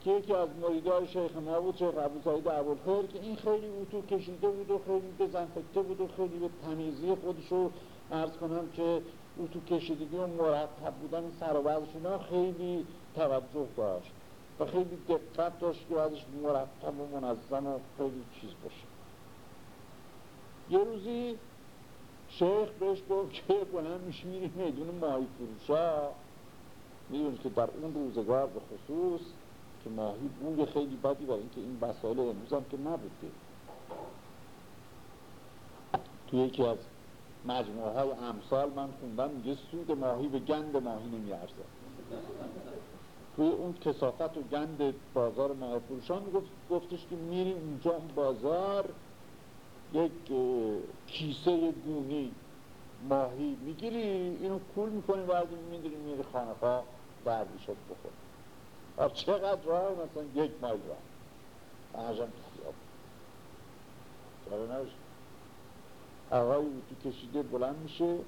که یکی از مریدای شیخ ما بود شیخ ابو سعید ابوالخیر که این خیلی اوتو کشیده بود و خیلی بزنفکته بود و خیلی به تمیزی خودشو ارز کنم که اوتو کشیدگی و مرتب بودن سر و خیلی توجه داشت و خیلی دقت داشت که ازش مرتب و منظم و خیلی چیز باشه. یه روزی شیخ بهش گفت که بلند میشه میری میدون ماهی فروشا. می‌دونی که در اون روزگار به خصوص که ماهی بوی خیلی بدی برای اینکه این مسائل امروز هم که نبوده. تو یکی از مجموعه های امثال من خوندم میگه سود ماهی به گند ماهی نمیارزه. توی اون کسافت و گند بازار ماهی فروشان گفتش که میری اونجا اون بازار یک کیسه گونی ماهی می‌گیری اینو کول می‌کنی بعد می‌دونی میری خانه ها دردیشت بخور. اب چقدر راه مثلا یک مایل راه. احجم تو خیاب آقای تو کشیده بلند میشه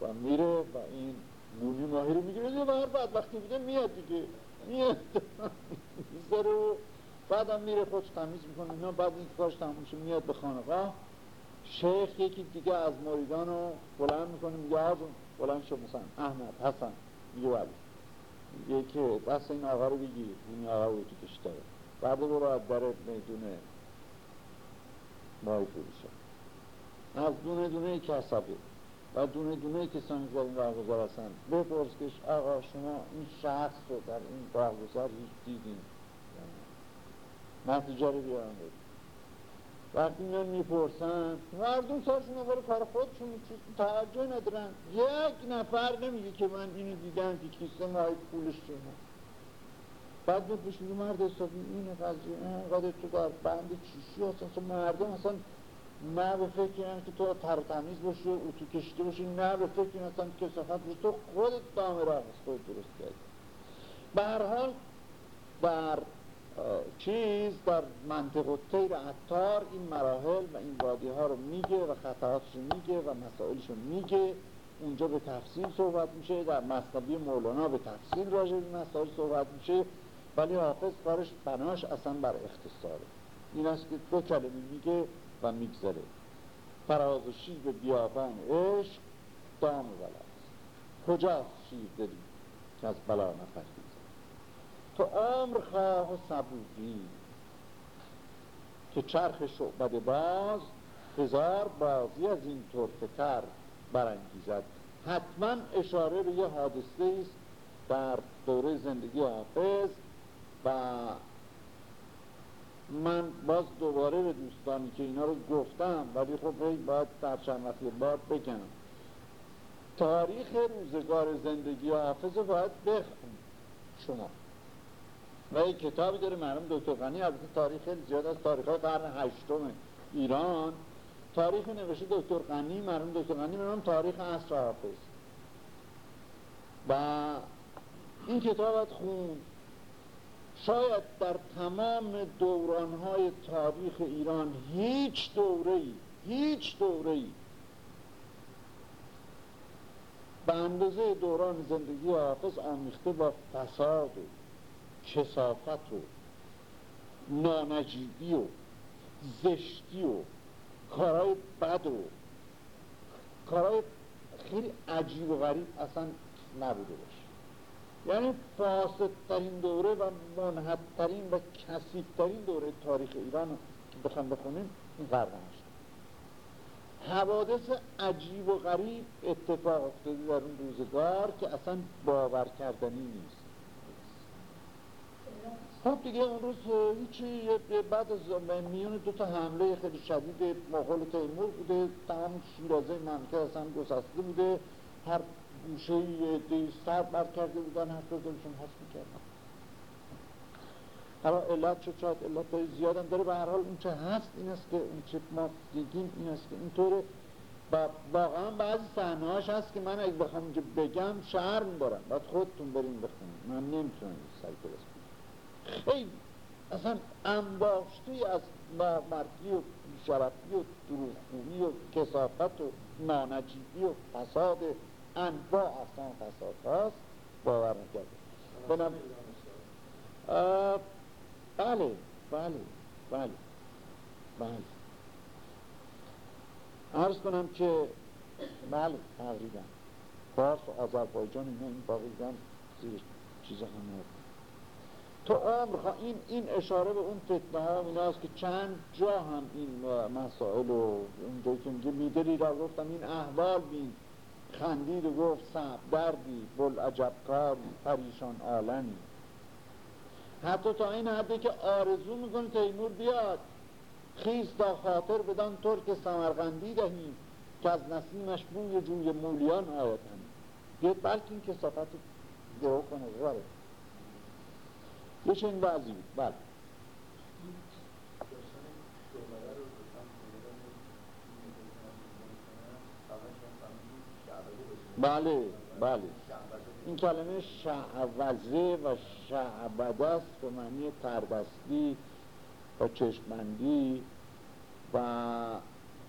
و میره و این نونی ماهی رو می‌گیره. یه بار بعد وقتی بوده میاد دیگه. میاد. می‌ذاره بعدم میره خودش تمیز می‌کنه. اینا بعد این کارش تموم میاد به خانقاه. شیخ یکی دیگه از مریدان رو بلند می‌کنه میگه آقا بلند شو مثلا احمد حسن. میگه ولی میگه که دست این آقا رو بگیر. این آقا رو تو کشته. بعد برو از در می‌دونه فروشه از دونه دونه کسبه و دونه دونه کسانی که این راهگذار هستن. بپرس که آقا شما این شخص رو در این راهگذار هیچ دیدین. نتیجه رو بیارم وقتی میان می‌پرسن مردم سرشون برای کار خودشون توجه ندارن. یک نفر نمیگه که من اینو دیدم که کیسه ماهی پولش شما. بعد میگه مرد حسابی این قضیه اینقدر تو در بند چیشی هستن مردم اصلا نه به فکر که تو تر تمیز باشی و تو کشیده باشی نه به فکر که کسافت باشی. تو خودت دام راه خود درست کردی. به هر در چیز در منطق و تیر عطار این مراحل و این وادی ها رو میگه و خطراتش رو میگه و مسائلش رو میگه. اونجا به تفصیل صحبت میشه در مصنبی مولانا به تفصیل راجع به مسائل صحبت میشه. ولی حافظ کارش بناش اصلا بر اختصاره. این است که دو کلمه میگه. و میگذره. فراز شیب بیابان عشق دام ولد کجاست شیر دلی که از بلا نفرید تو عمر خواه و صبوری که چرخ شعبد باز هزار بازی از این طرفتر برانگیزد. حتما اشاره به یه حادثه است در دوره زندگی حافظ و من باز دوباره به دوستانی که اینا رو گفتم ولی خب باید در چند وقتی بار بگم. تاریخ روزگار زندگی حافظ باید بخون شما. و این کتابی داره مرحوم دکتر غنی البته تاریخ زیاد از تاریخ های قرن هشتم ایران. تاریخ نوشته دکتر غنی مرحوم دکتر غنی مرحوم تاریخ عصر حافظ. و این کتاب باید خون. شاید در تمام دورانهای تاریخ ایران هیچ دوره هیچ دوره به اندازه دوران زندگی حافظ آمیخته با فساد و کسافت و نانجیبی و زشتی و کارهای بد و کارهای خیلی عجیب و غریب اصلا نبوده باشه. یعنی فاسدترین دوره و منحدترین و کسیبترین دوره تاریخ ایران که بخوام بخونیم این قرن حوادث عجیب و غریب اتفاق افتاده در اون روزگار که اصلا باور کردنی نیست. خب دیگه اون روز هیچی بعد از میون دو تا حمله خیلی شدید مغول تیمور بوده تمام شیرازه مملکت اصلا گسسته بوده هر گوشه دی سر بر کرده بودن هر دلشون حس می‌کردن حالا علت چه شاید؟ علت های زیاد هم داره. به هر حال اون چه هست این است که اون چه ما دیدیم این است که اینطوره. و واقعا بعضی هاش هست که من اگه بخوام اینجا بگم شرم دارم. باید خودتون بریم بخونیم من نمی‌تونم سعی خیلی. اصلا انباشتی از نامردی و شرفی و دروغگویی و کسافت و نانجیبی و فساد انواع اصلا فساد هاست باور نکرده بنام بله بله بله بله. عرض کنم که بله تقریبا. فارس و آذربایجان اینا این باقی زیر چیز همه تو عمر این, این اشاره به اون فتنه ها اینا که چند جا هم این مسائل و اونجایی که میگه میدلی را گفتم این احوال بین خندید و گفت سب دردی بل عجب کاری پریشان عالمی حتی تا این حدی که آرزو می‌کنه تیمور بیاد. خیز تا خاطر بدان ترک سمرغندی دهیم که از نسیمش بوی جوی مولیان آید هم بیاد بلکه این کسافت رو کنه غاره یه چنین وضعی بود بله. بله بله. این کلمه شعوزه و شعبده است به معنی تربستی و چشمندی و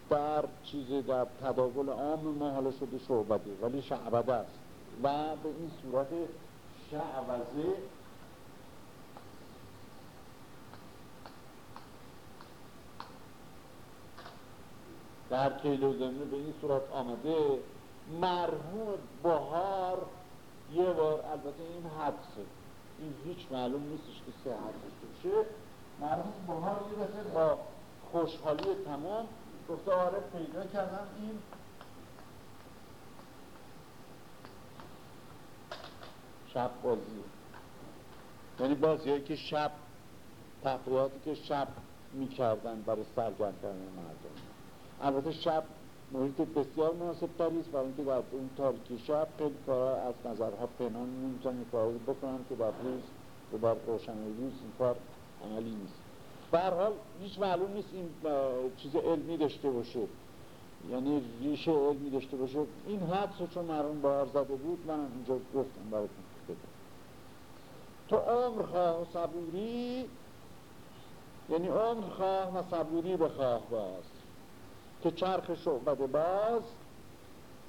در چیز در تداول عام ما حالا شده شعبده ولی شعبده است و به این صورت شعوزه در کیل و زمینه به این صورت آمده مرحوم بهار یه بار البته این حدسه. این هیچ معلوم نیستش که سه حدسه بشه مرحوم بهار یه دفعه با خوشحالی تمام گفته آره پیدا کردم. این شب بازی یعنی بازی که شب تفریحاتی که شب می‌کردن برای سرگرم کردن مردم. البته شب محیط بسیار مناسب تری است برای اینکه در اون تاریکی شب خیلی کارا از نظرها پنهان نمی‌تونن کاری بکنن که در روز و بر روشن روز این کار عملی نیست. به حال هیچ معلوم نیست این چیز علمی داشته باشه. یعنی ریشه علمی داشته باشه. این حدس چون مرون بار زده بود من اینجا گفتم براتون. تو عمر خواه و یعنی عمر خواه و صبوری بخواه باز. که چرخ شعبد باز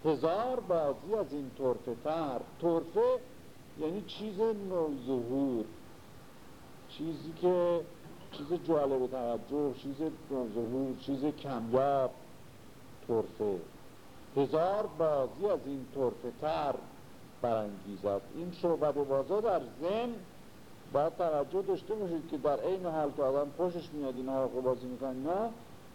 هزار بازی از این طرفه تر. طرفه یعنی چیز نوظهور چیزی که چیز جالب توجه چیز نوظهور چیز کمیاب. طرفه. هزار بازی از این طرفه تر برانگیزد. این شعبد بازا در زن باید توجه داشته باشید که در این حال که آدم خوشش میاد اینا حق بازی می‌کنن نه.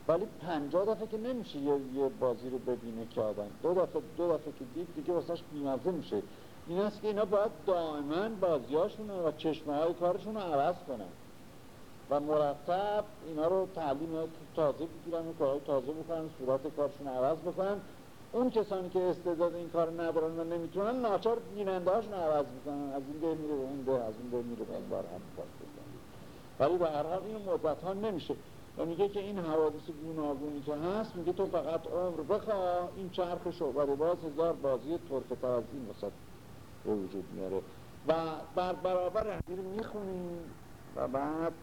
ولی پنجاه دفعه که نمیشه یه, یه بازی رو ببینه که آدم. دو دفعه دو دفعه که دید دیگه واسهش بیمزه میشه. این است که اینا باید دائما بازیاشون و چشمه های کارشون رو عوض کنن. و مرتب اینا رو تعلیم تازه بگیرن و کارهای تازه بکنن صورت کارشون عوض بکنن. اون کسانی که استعداد این کار ندارن و نمی‌تونن ناچار بیننده هاشون عوض می‌کنن. از این ده میره به اون ده از اون ده میره به اون بار. هم ولی به هر حال این مدت ها نمیشه. و میگه که این حوادث گوناگونی که هست میگه تو فقط عمر بخواه این چرخ شعبر باز هزار بازی طرف از این وسط به وجود میاره. و بر برابر همین می‌خونیم و بعد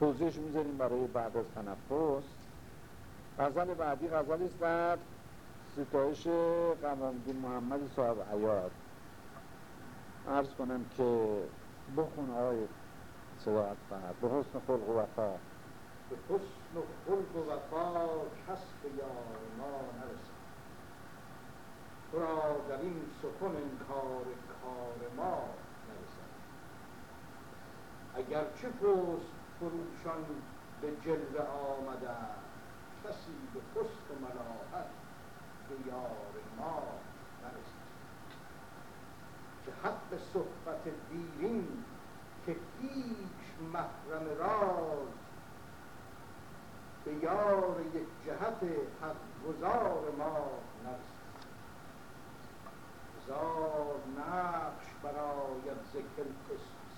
توضیحش می‌ذاریم برای بعد از تنفس. غزل بعدی غزلی است در ستایش قمرالدین محمد صاحب عیاد عرض کنم که بخون آقای صداعت فرد به حسن خلق و به حسن خلق و وفا کس به یار ما نرسد تو را در این سخن انکار کار ما نرسد اگرچه پست فروشان به جلوه آمده کسی به حسن و ملاحت به یار ما نرسد که حق صحبت دیرین که هیچ محرم راز به یار یک جهت حق گذار ما نرسد. هزار نقش براید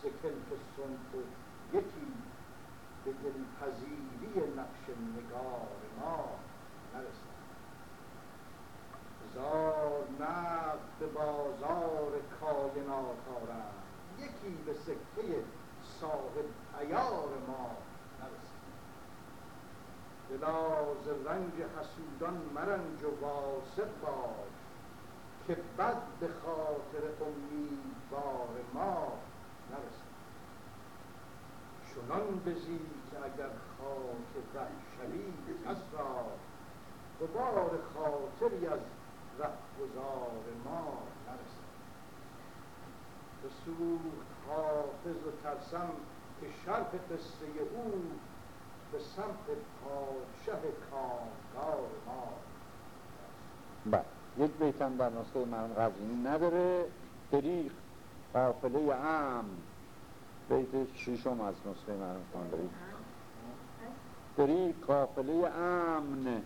زکلف سنت یکی به دلپذیری نقش نگار ما نرسد. هزار نقد به بازار کائنات آرند یکی به سکه صاحب ایار ما دلا ز رنج حسودان مرنج و واثق باش که بد به خاطر امیدوار ما نرسد. چنان بزی که اگر خاک ره شوی کس را غبار خاطری از رهگذار ما نرسد. به سوخت حافظ و ترسم که شرح قصه او به سمت پادشه کامگار ما بله. یک بیتم در نسخه من غزینی نداره. دریق قافله ام بیت شیشم از نسخه من خواندارید دریق قافله امن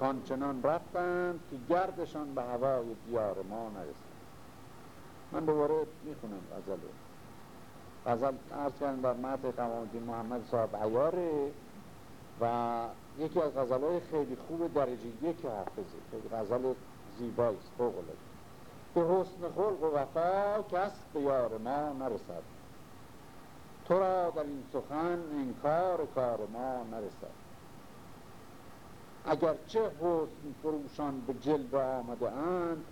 کانچنان رفتند که گردشان به هوای دیار ما نرسند من دوباره می‌خونم غزل غزل ارز کردم در متن قمامدین محمد صاحب عیاره و یکی از غزل های خیلی خوب درجه یک حافظه خیلی غزل زیباییست فوق العاده. به حسن خلق و وفا کس به یار ما نرسد. تو را در این سخن انکار کار ما نرسد. اگرچه حسن فروشان به جلد آمده اند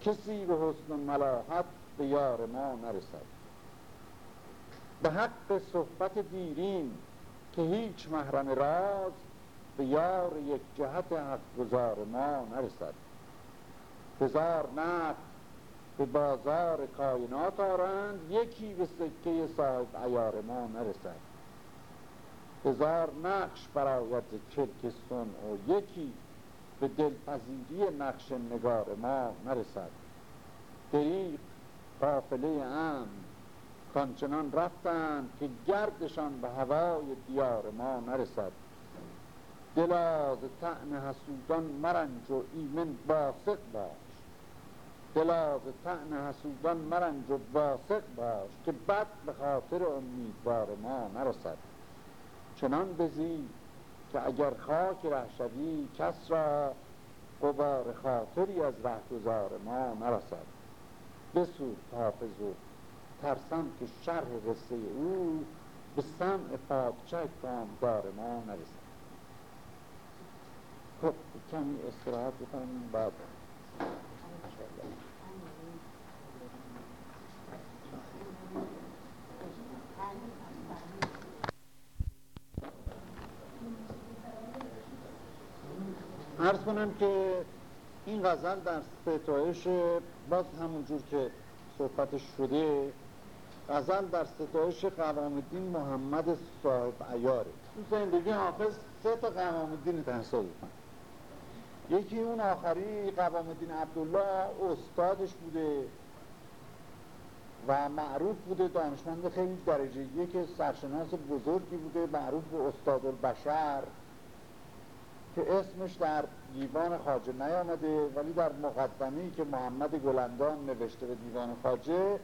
کسی به حسن ملاحت به یار ما نرسد. به حق صحبت دیرین که هیچ محرم راز به یار یک جهت حق گذار ما نرسد. هزار نقد به بازار کائنات آرند یکی به سکه صاحب عیار ما نرسد. هزار نقش براید کلک و یکی به دلپذیری نقش نگار ما نرسد. دریق قافله ام کانچنان رفتند که گردشان به هوای دیار ما نرسد. دلاز تعن حسودان مرنج و ایمن باسق باش. دلاز تعن حسودان مرنج و باسق باش که بد به خاطر امیدوار ما نرسد. چنان بزی که اگر خاک ره شوی کس را قبار خاطری از رهگذار ما نرسد. بسود حافظ و ترسم که شرح قصه او به سمع پادشاه کامدار ما نرسد. خب کمی استراحت بکنیم بعد. ارز کنم که این غزل در ستایش باز همونجور که صحبتش شده غزل در ستایش قوام الدین محمد صاحب عیاره تو زندگی حافظ سه تا الدین کن یکی اون آخری الدین عبدالله استادش بوده و معروف بوده دانشمند خیلی درجه یک سرشناس بزرگی بوده معروف به استاد البشر که اسمش در دیوان خاجه نیامده ولی در مقدمه که محمد گلندان نوشته به دیوان خاجه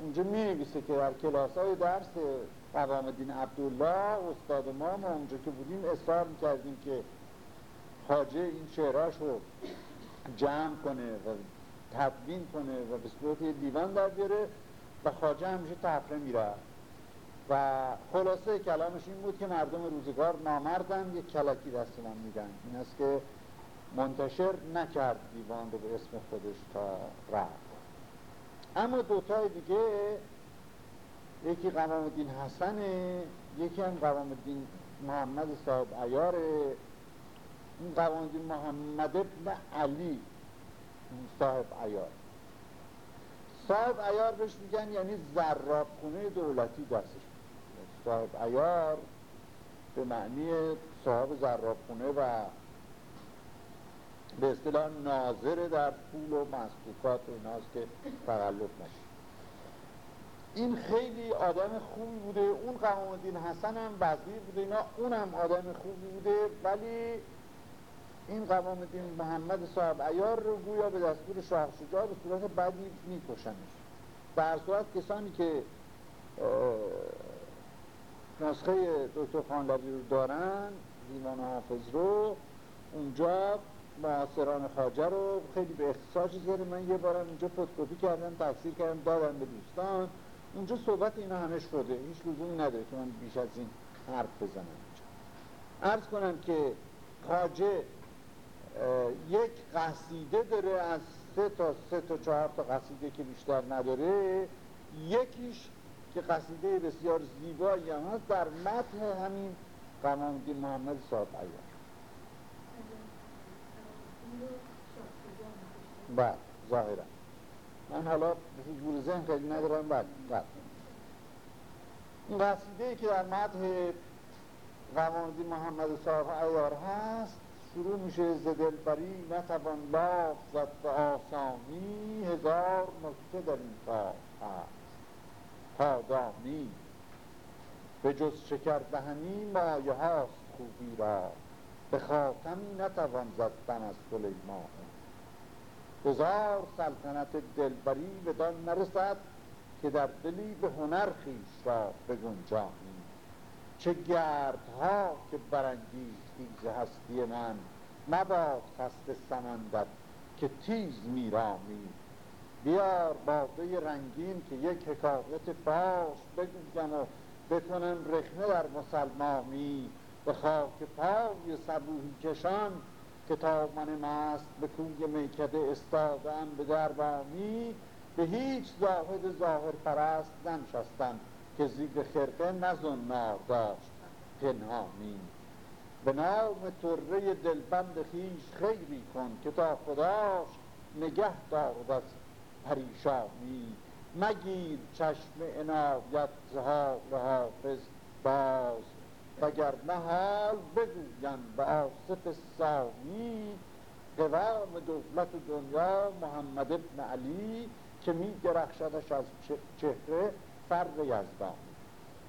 اونجا می نویسه که در کلاس های درس قوام دین عبدالله استاد ما ما اونجا که بودیم اصرار می‌کردیم که خاجه این شعراش رو جمع کنه و تدوین کنه و به صورت دیوان در بیاره و خاجه همیشه تفره میره و خلاصه کلامش این بود که مردم روزگار نامردن یک کلکی دست من میدن. این است که منتشر نکرد دیوان رو به اسم خودش تا رفت. اما دوتای دیگه یکی قوام الدین حسنه یکی هم قوام الدین محمد صاحب عیاره این قوام الدین محمد ابن علی صاحب عیار صاحب عیار بهش میگن یعنی زراب خونه دولتی دستش. صاحب عیار به معنی صاحب زراب خونه و به اصطلاح ناظر در پول و مسکوکات و ایناست که تقلب نشه. این خیلی آدم خوبی بوده. اون قوام الدین حسن هم وزیر بوده اینا. اونم آدم خوبی بوده. ولی این قوام الدین محمد صاحب ایار رو گویا به دستور شاه شجاع به صورت بدی میکشنش. در صورت کسانی که نسخه دکتر خانلوی رو دارن دیوان حافظ رو اونجا معاصران خاجه رو خیلی به اختصاص زده من یه بارم اینجا فتوکپی کردم تفسیر کردم دادم به دوستان. اونجا صحبت اینا همه شده. هیچ لزومی نداره که من بیش از این حرف بزنم اینجا. عرض کنم که خاجه یک قصیده داره از سه تا سه تا چهار تا قصیده که بیشتر نداره. یکیش که قصیده بسیار زیبایی هم هست در متن همین قمامدی محمد صاحب عیار بله ظاهرا. من حالا حضور ذهن خیلی ندارم. بله بله. این قصیده ای که در متن قمامدی محمد صاحب عیار هست شروع میشه ز دلبری نتوان لاف زد به آسانی هزار نکته در این کار هست. به جز شکر دهنی مایه هاست خوبی را. به خاتمی نتوان زدن از سلیمان هزار سلطنت دلبری بدان نرسد که در دلی به هنر خیش را بگنجانی. چه گردها که برنگیز خیز هستی من مباد خسته سمندت که تیز میرامی. بیار باده رنگین که یک حکایت باش بگویم و بکنم رخنه در مسلمانی. به خاک پای سبوهی کشان که تا من مست به کوی میکده استادم به دربانی به هیچ زاهد ظاهر پرست ننشستم که زیگ خرقه نزنار داشت پنهانی. به نام طره دلبند خیش خیری کن که تا خداش نگه دارد از پریشانی. مگیر چشم عنایت زهاب حافظ باز وگر حال بگویم به آصف سامی قوام دولت دنیا محمد ابن علی که می درخشدش از چهره فر یزدانی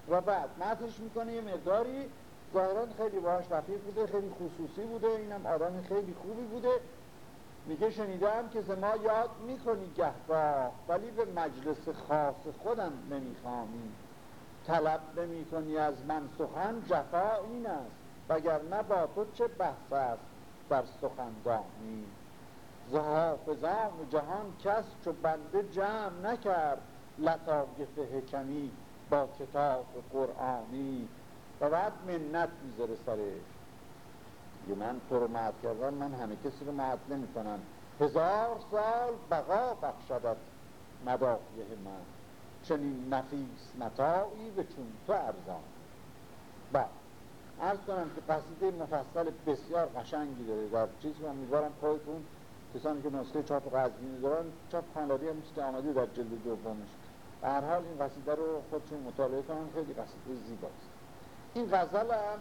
و بعد متنش می‌کنه یه مقداری. ظاهرا خیلی باهاش رفیق بوده خیلی خصوصی بوده. اینم آدم خیلی خوبی بوده. میگه شنیدم که ما یاد می‌کنی گهگاه ولی به مجلس خاص خودم نمیخوامی طلب نمی کنی از من سخن جفا این است وگرنه با تو چه بحث است؟ بر سخندانی ز حافظان جهان کس چو بنده جمع نکرد لطایف حکمی با کتاب قرآنی. و بعد منت می‌ذاره سرش. یه من تو رو معد کردم من همه کسی رو معد نمی کنم هزار سال بقا بخشدت مداقیه من. چنین نفیس متاعی به چون تو ارزان. بعد ارز کنم که قصیده مفصل بسیار قشنگی داره. در چیزی من میبارم خودتون کسانی که نسخه چاپ قزوینی دارن چاپ خانلاری هم که آمده در جلد دومش. به هر حال این قصیده رو خودشون مطالعه کنن خیلی قصیده زیباست. این غزل هم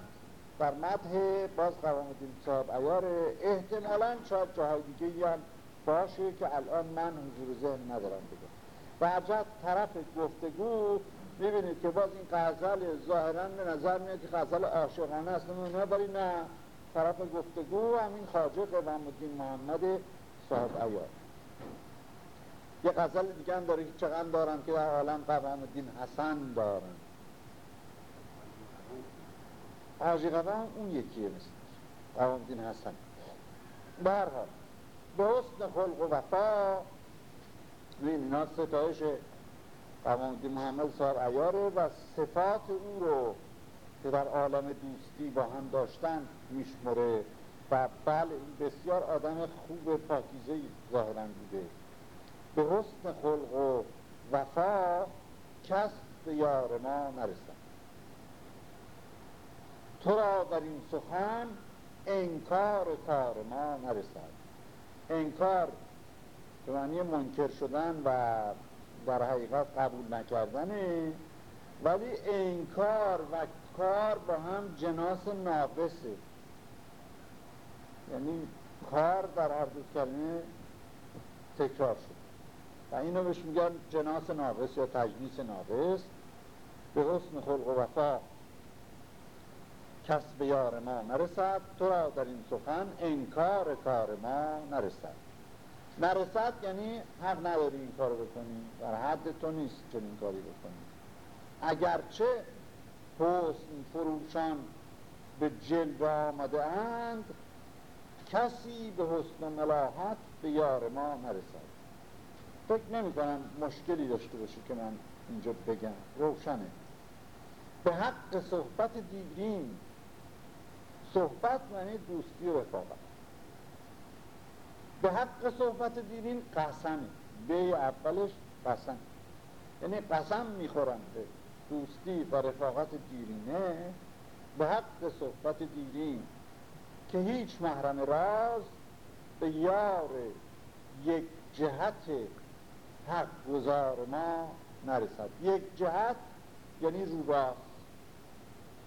بر مده باز قوام الدین صاحب ایار احتمالا شاید جاهای دیگه هم باشه که الان من حضور ذهن ندارم بگم. و طرف گفتگو می‌بینید که باز این غزل ظاهرا به نظر میاد که غزل عاشقانه است. نه ولی نه. طرف گفتگو همین خاجه قوام الدین محمد صاحب ایار یه غزل دیگه هم داره که چقدر دارن که در عالم قوام الدین حسن دارن. حاجی قوام اون یکیه مثل قوام الدین حسن برها به حسن خلق و وفا این اینا ستایش قوام الدین محمد صاحب ایاره و صفات او رو که در عالم دوستی با هم داشتن میشمره و بله این بسیار آدم خوب پاکیزه ظاهرا بوده. به حسن خلق و وفا کس به یار ما نرسد. تو را در این سخن انکار کار ما نرسد. انکار به معنی منکر شدن و در حقیقت قبول نکردنه. ولی انکار و کار با هم جناس ناقصه. یعنی کار در هر دو کلمه تکرار شد. و اینو بهش میگن جناس ناقص یا تجنیس ناقص. به حسن خلق و وفا کس به یار ما نرسد تو را در این سخن انکار کار ما نرسد. نرسد یعنی حق نداری این کارو بکنی در حد تو نیست چنین کاری بکنی. اگرچه حسن فروشان به جلد آمده اند کسی به حسن ملاحت به یار ما نرسد. فکر نمی کنم مشکلی داشته باشه که من اینجا بگم. روشنه. به حق صحبت دیرین صحبت معنی دوستی و رفاقت. به حق صحبت دیرین قسمه به اولش قسم. یعنی قسم می‌خورن به دوستی و رفاقت دیرینه. به حق صحبت دیرین که هیچ محرم راز به یار یک جهت حق گذار ما نرسد. یک جهت یعنی رو راست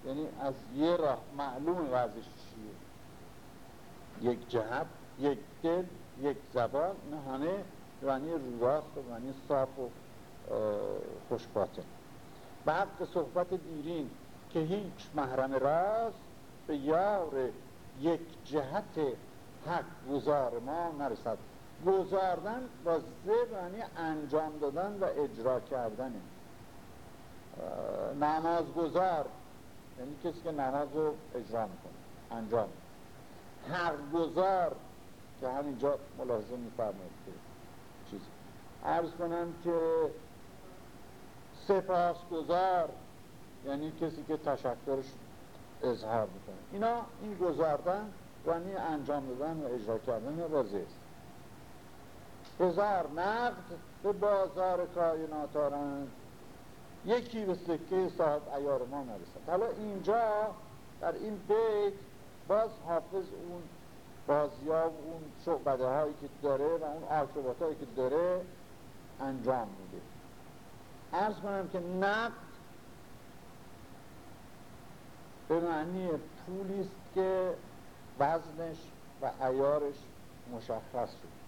یعنی از یه راه معلوم وضعش چیه. یک جهت یک دل یک زبان نه همه یعنی رو راست و یعنی صاف و خوشباطن به حق صحبت دیرین که هیچ محرم راست به یار یک جهت حق گذار ما نرسد. گذاردن با زر یعنی انجام دادن و اجرا کردن. نماز گذار یعنی کسی که نماز رو اجرا می‌کنه انجام. هر گذار که همینجا ملاحظه میفرمایید که چیزی عرض کنم که سپاس گذار یعنی کسی که تشکرش اظهار می‌کنه. اینا این گذاردن یعنی انجام دادن و اجرا کردن واضح است. هزار نقد به بازار کائنات یکی به سکه صاحب ایار ما نرسد. حالا اینجا در این بیت باز حافظ اون بازیاب اون شعبده هایی که داره و اون آکروبات هایی که داره انجام میده. ارز کنم که نقد به معنی پولیست که وزنش و عیارش مشخص شد.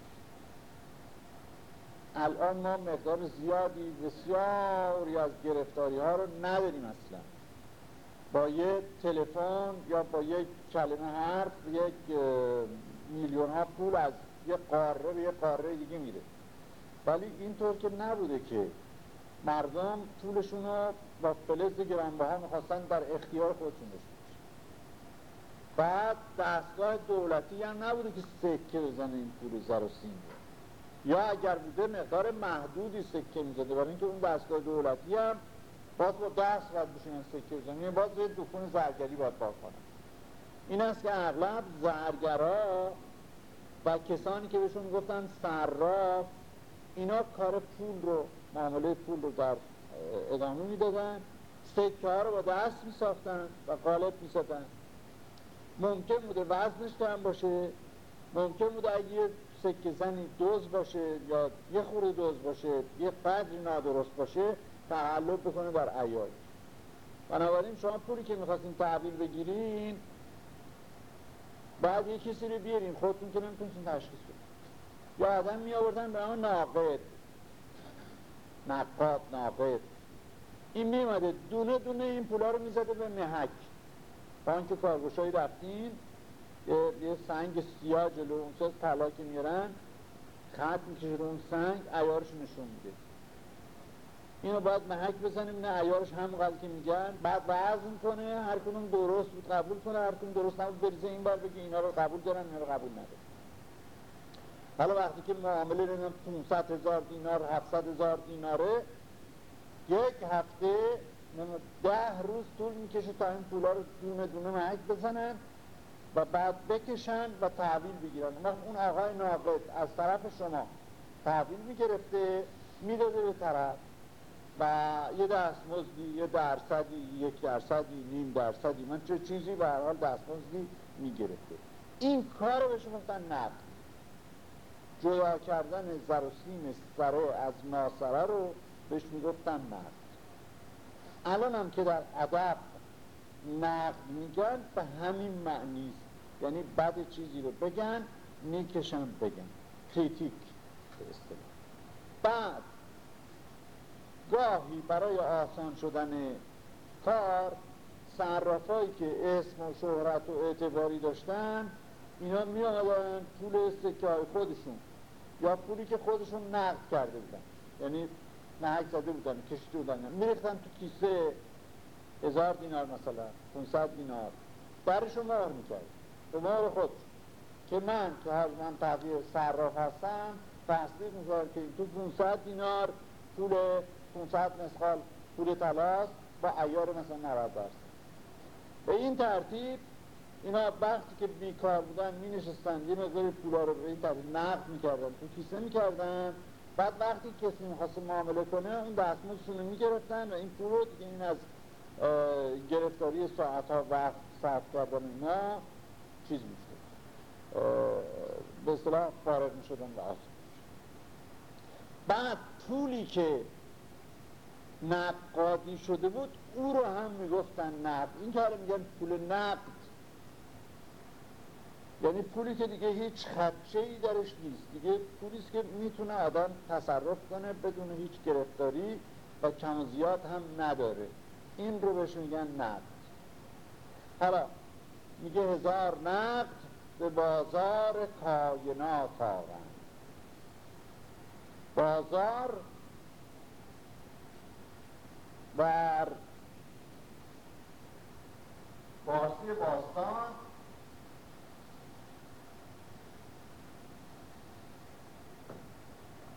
الان ما مقدار زیادی بسیاری از گرفتاری ها رو نداریم اصلا. با یک تلفن یا با یک کلمه حرف یک میلیون ها پول از یک قاره به یک قاره دیگه میره. ولی اینطور که نبوده که مردم پولشون رو با فلز گرانبها می‌خواستن در اختیار خودشون داشته بعد دستگاه دولتی هم نبوده که سکه بزنه این پول زر و یا اگر بوده مقدار محدودی سکه می‌زده. برای اینکه اون دستگاه دولتی هم باز با دست باید بشین سکه بزنن یعنی باز یه زرگری باید با کنن. این است که اغلب زرگرا و کسانی که بهشون گفتن صراف اینا کار پول رو معامله پول رو در ادامه می‌دادن. سکه ها رو با دست می ساختن و قالب می ساختن ممکن بوده وزنش کم باشه. ممکن بوده اگه یه سکه زنی دوز باشه یا یه خوری دوز باشه یه قدری نادرست باشه تعلق بکنه بر ایال بنابراین شما پولی که می‌خواستین تحویل بگیرین بعد یه کسی رو بیارین خودتون که نمی‌تونستین تشخیص بدین. یا آدم می آوردن به آن ناقد. نقاد ناقد. این میمده دونه دونه این پولا رو می‌زده به محک. بانک کارگوشایی رفتین یه سنگ سیاه جلو اون ساز طلا که میارن خط می‌کشه رو اون سنگ ایارش نشون میده. اینو باید محک بزنیم نه ایارش هم که میگن. بعد وزن کنه هر کنون درست بود قبول کنه هر کنون درست نبود بریزه این بار بگه اینا رو قبول دارن اینا رو قبول ندارن. حالا وقتی که معامله رو 500 هزار دینار 700 هزار دیناره یک هفته ده روز طول می‌کشه تا این پولا رو دونه دونه محک بزنن و بعد بکشن و تحویل بگیرن. اون آقای ناقد از طرف شما تحویل می‌گرفته می‌داده به طرف. و یه دستمزدی یه درصدی یک درصدی نیم درصدی. من چه چیزی به هر حال دستمزدی می‌گرفته این کار رو به شما گفتن نقد. جدا کردن زر و سیم سره از ناسره رو بهش می‌گفتن نقد. الان هم که در ادب نقد میگن به همین معنی یعنی بعد چیزی رو بگن می‌کشن بگن. کریتیک بعد گاهی برای آسان شدن کار صرافایی که اسم و شهرت و اعتباری داشتن اینا می پول سکه های خودشون یا پولی که خودشون نقد کرده بودن. یعنی نهک زده بودن کشیده بودن. میریختن تو کیسه هزار دینار مثلا 500 دینار. برشون مهر می‌کرد. به مهر خود. که من که هر من تغییر صراف هستم تصدیق می‌کنم که تو 500 دینار پول 500 مسخال پول تلاس با ایار مثلا 90 درصد. به این ترتیب اینا وقتی که بیکار بودن می نشستن یه مقدار پولا رو به این ترتیب نقد می‌کردن تو کیسه می‌کردن. بعد وقتی کسی می‌خواست معامله کنه اون دستمزدشون رو می‌گرفتن و این پول رو دیگه این از گرفتاری ساعت ها وقت صرف کردن اینا چیز میشه به اصطلاح فارغ می‌شدن و بعد پولی که نقادی شده بود او رو هم می‌گفتن نقد. این که میگن پول نقد یعنی پولی که دیگه هیچ خدشه ای درش نیست. دیگه پولیست که می‌تونه آدم تصرف کنه بدون هیچ گرفتاری و کم زیاد هم نداره. این رو بهش میگن نقد. حالا میگه هزار نقد به بازار کائنات آورند. بازار بر فارسی باستان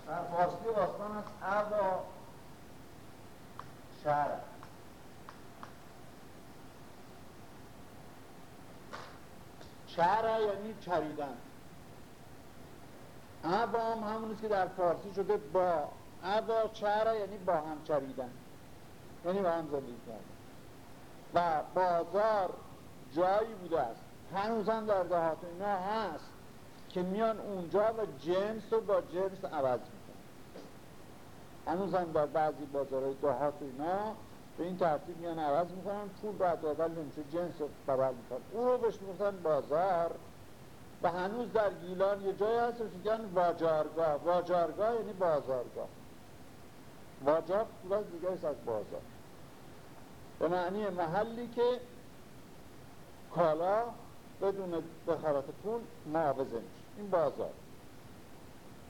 در فارسی باستان است ابا شهر شهر یعنی چریدن. ابا هم همونیست که در فارسی شده با ابا شهر یعنی با هم چریدن. یعنی با هم زندگی و بازار جایی بوده است. هنوزم در دهات اینا هست که میان اونجا و جنس رو با جنس عوض می‌کنن. هنوزم در بعضی بازارهای دهات اینا به این ترتیب میان عوض می‌کنن پول بعد اول نمیشه جنس رو بدل می‌کنن. او رو بهش می‌گفتن بازار. و هنوز در گیلان یه جایی هست که میگن واجارگاه. واجارگاه یعنی بازارگاه. واجار دیگه از بازار. به معنی محلی که کالا بدون دخالت پول معاوضه میشه. این بازار.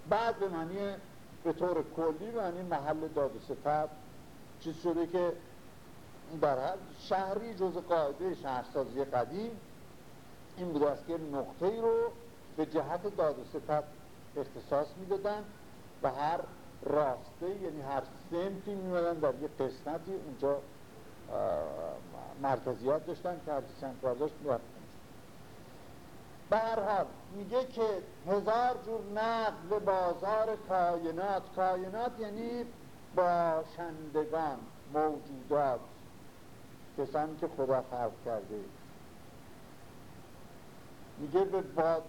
بعد به معنی به طور کلی به معنی محل داد و چیز شده که در هر شهری جز قاعده شهرسازی قدیم این بوده است که نقطه رو به جهت داد و اختصاص می‌دادن به هر راسته یعنی هر سنفی میمدن در یه قسمتی اونجا مرکزیات داشتن که هرچی چند کار داشت به هر حال میگه که هزار جور نقل بازار کائنات کائنات یعنی باشندگان موجودات کسانی که خدا خلق کرده. میگه به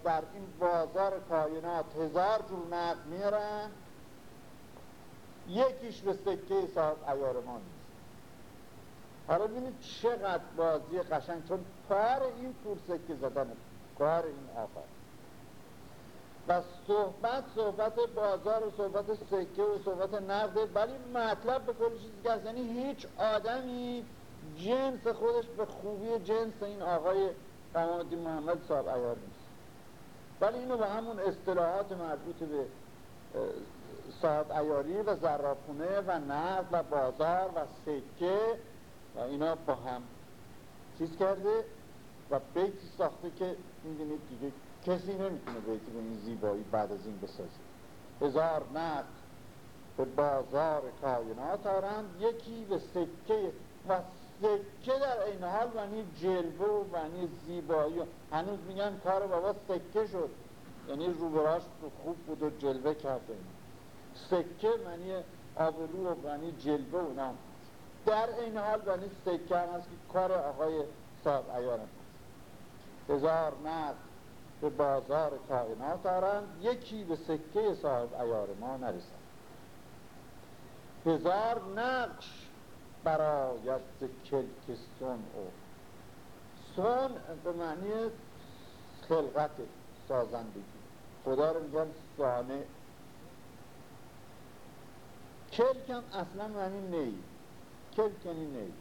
در این بازار کائنات هزار جور نقل میارن یکیش به سکه صاحب ایار ما نیست حالا ببینید چقدر بازی قشنگ چون کار این پول سکه زدن کار این آقا و صحبت صحبت بازار و صحبت سکه و صحبت نقده ولی مطلب به کلی چیزی که یعنی هیچ آدمی جنس خودش به خوبی جنس این آقای قمادی محمد صاحب ایار نیست. ولی اینو به همون اصطلاحات مربوط به صاحب ایاری و زرافونه و نقد و بازار و سکه و اینا با هم چیز کرده و بیتی ساخته که می‌دونید دیگه کسی نمی‌تونه بیتی به این زیبایی بعد از این بسازه. هزار نقد به بازار کائنات آرند یکی به سکه و سکه در این حال معنی جلوه و معنی زیبایی. هنوز میگن کار بابا سکه شد. یعنی روبراش خوب بود و جلوه کرده سکه معنی آبرو و معنی جلوه و در این حال معنی سکه هم هست که کار آقای صاحب ایار هست هزار نقد به بازار کائنات دارند یکی به سکه صاحب ایار ما نرسند هزار نقش براید ز کلک سن او. سن به معنی خلقت سازندگی. خدا رو میگن سانه. کلک هم اصلا معنی نی کلک یعنی نی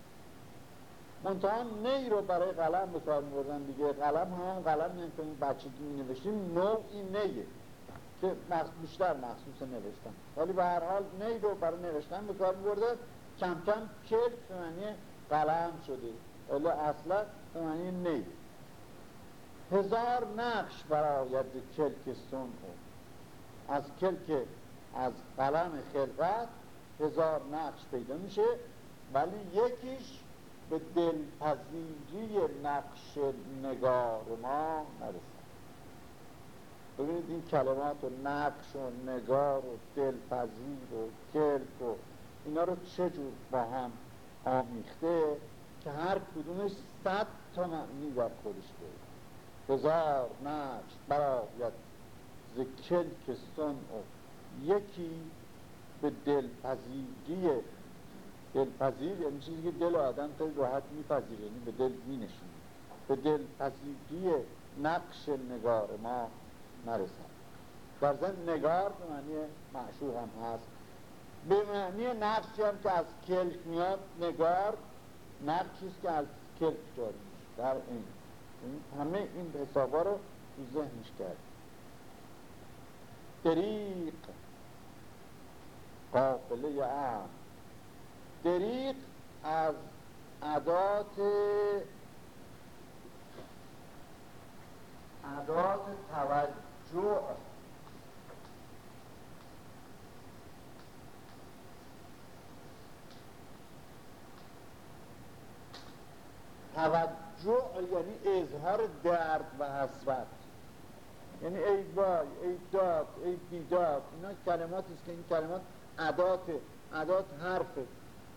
منتها نی رو برای قلم به کار میبردن دیگه. قلم هم قلم یعنی که اون بچگی می نوشتیم نوعی نیه که بیشتر مخصوص نوشتن. ولی به هر حال نی رو برای نوشتن به کار کم کم کلک به معنی قلم شده. ولی اصلا معنی نی. هزار نقش براید کلک سن از کلک از قلم خلقت هزار نقش پیدا میشه. ولی یکیش به دلپذیری نقش نگار ما نرسد. ببینید این کلمات و نقش و نگار و دلپذیر و کلک و اینا رو چجور با هم آمیخته که هر کدومش صد تا معنی در خودش داره هزار نقش براید ز کلک و یکی به دلپذیری دلپذیر یعنی چیزی که دل آدم خیلی راحت میپذیره یعنی به دل مینشونه به دلپذیری نقش نگار ما نرسد. در نگار به معنی معشوق هم هست. به معنی نقشی هم که از کلک میاد نگار نقشیست که از کلک جاری در این همه این حسابا رو تو ذهنش کرد. دریق قافله ام دریق از عدات عدات توجه توجه یعنی اظهار درد و حسرت. یعنی ای وای ای داد ای بیداد اینا کلماتی است که این کلمات عدات عدات حرفه.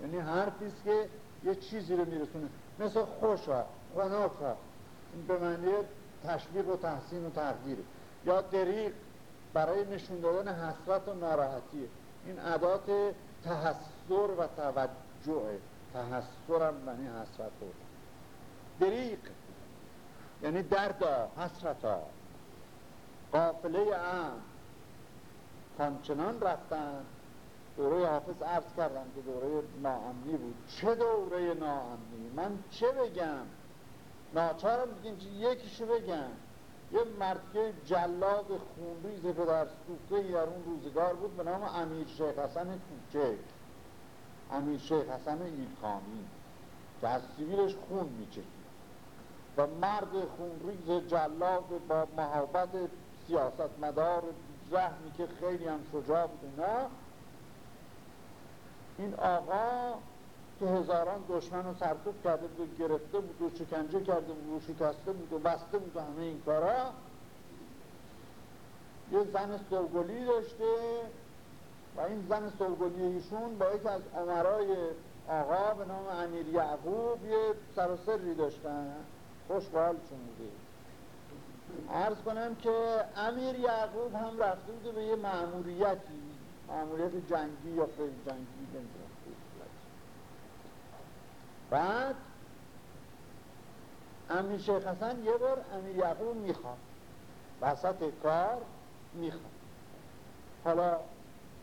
یعنی حرفیست که یه چیزی رو میرسونه. مثل خوشا غناکا این به معنی تشویق و تحسین و تقدیره یا دریق برای نشون دادن حسرت و ناراحتیه این عدات تحسر و توجه. تحسر هم معنی حسرت بود. دریق یعنی دردا حسرتا قافله ام همچنان رفتن. دوره حافظ عرض کردم که دوره ناامنی بود. چه دوره ناامنی؟ من چه بگم؟ ناچارم دیگه یکیشو بگم. یه مرد جلاد خونریز پدر سوخته در اون روزگار بود به نام امیر شیخ حسن کوچک. امیر شیخ حسن ایلخانی که از سیبیلش خون میچکید. و مرد خونریز جلاد با محبت سیاست مدار رحمی که خیلی هم شجاع بود اینا این آقا که هزاران دشمن رو سرکوب کرده بود گرفته بود و شکنجه کرده بود و شکسته بود و بسته بود همه این کارا یه زن سوگلی داشته و این زن سوگلی ایشون با یکی از عمرای آقا به نام امیر یعقوب یه سر و سری داشتن. خوش حالشون بوده عرض کنم که امیر یعقوب هم رفته بوده به یه معمولیتی معمولیت جنگی یا خیلی جنگی نمی‌دونم. بعد امیر شیخ حسن یه بار امیر یعقوب می‌خواد. وسط کار می‌خواد. حالا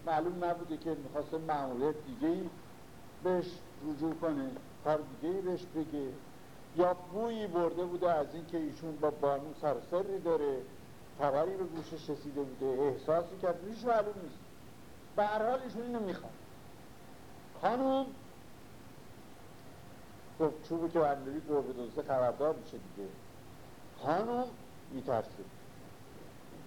معلوم نبوده که می‌خواست معمولیت دیگه بهش رجوع کنه کار دیگه بهش بگه. یا بویی برده بوده از اینکه ایشون با بانو سرسری داره خبری به گوشش رسیده بوده احساسی کرد. هیچ معلوم نیست. به هر حال ایشون اینو می‌خواد خانم خب چوبی که بندری گربه دوسته خبردار میشه دیگه. خانم میترسه.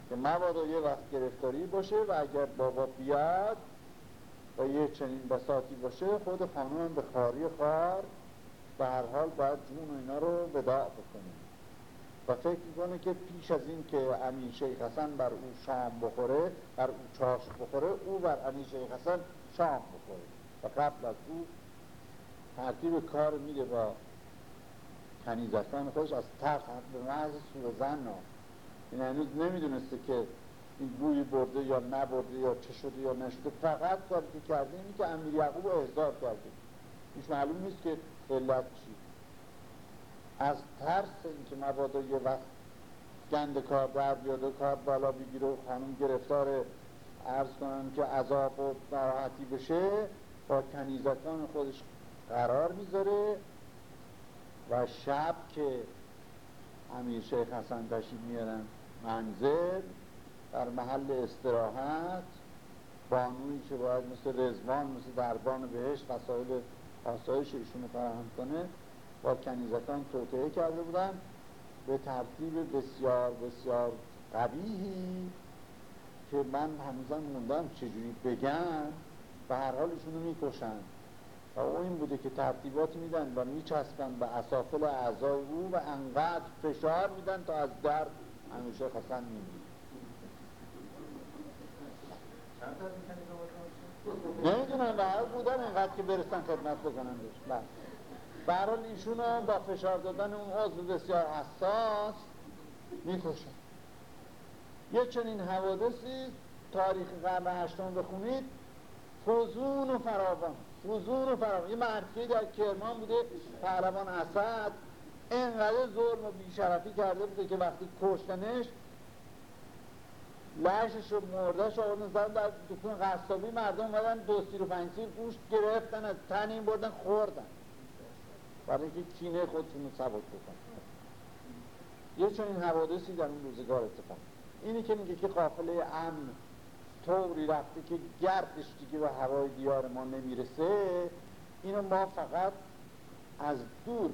که مبادا یه وقت گرفتاری باشه و اگر بابا بیاد و یه چنین بساطی باشه خود خانم به خاری خار به هر حال باید جون و اینا رو وداع بکنه. و فکر می‌کنه که پیش از این که امین شیخ حسن بر او شام بخوره بر او چاش بخوره او بر امین شیخ حسن شام بخوره. و قبل از او ترتیب کار میده با کنیزکان خودش از ترس به محض سور زن این هنوز نمی‌دونسته که این بوی برده یا نبرده یا چه شده یا نشده. فقط کاری که کرده اینی که امیر یعقوب احضار کرده. هیچ معلوم نیست که علت چی. از ترس اینکه مبادا یه وقت گند کار در بیاد و کار بالا بگیره و خانم گرفتار عرض کنم که عذاب و ناراحتی بشه با کنیزکان خودش قرار می‌ذاره و شب که امیر شیخ حسن تشریف میارن منزل در محل استراحت بانویی که باید مثل رزوان مثل دربان بهش وسایل آسایش ایشون فراهم کنه با کنیزکان توطعه کرده بودن به ترتیب بسیار بسیار قبیهی که من هنوزم موندم چجوری بگم و هر حال ایشونو می‌کشن. و او این بوده که ترتیبات میدن و میچسبن به اسافل اعضای او و انقدر فشار میدن تا از درد همیشه خسن میمید نمی‌دونم و هر بودن اینقدر که برسن خدمت بکنن بهش. بله. برحال ایشون با فشار دادن اون عضو بسیار حساس می‌کشن یه چنین حوادثی تاریخ قرن هشتم بخونید. فوزون و فراوان. فوزون و فراوان. یه مرکه در کرمان بوده پهلوان اسد. اینقدر ظلم و بیشرفی کرده بوده که وقتی کشتنش لحشش و مردش آوردن زدن در دکون قصابی مردم اومدن دو سیر و پنج سیر گوشت گرفتن از تن این بردن خوردن. برای اینکه کینه خودشون رو سبک بکنن یه چنین حوادثی در اون روزگار اتفاق. اینی که میگه که قافله امن طوری رفته که گردش دیگه به هوای دیار ما نمی‌رسه اینو ما فقط از دور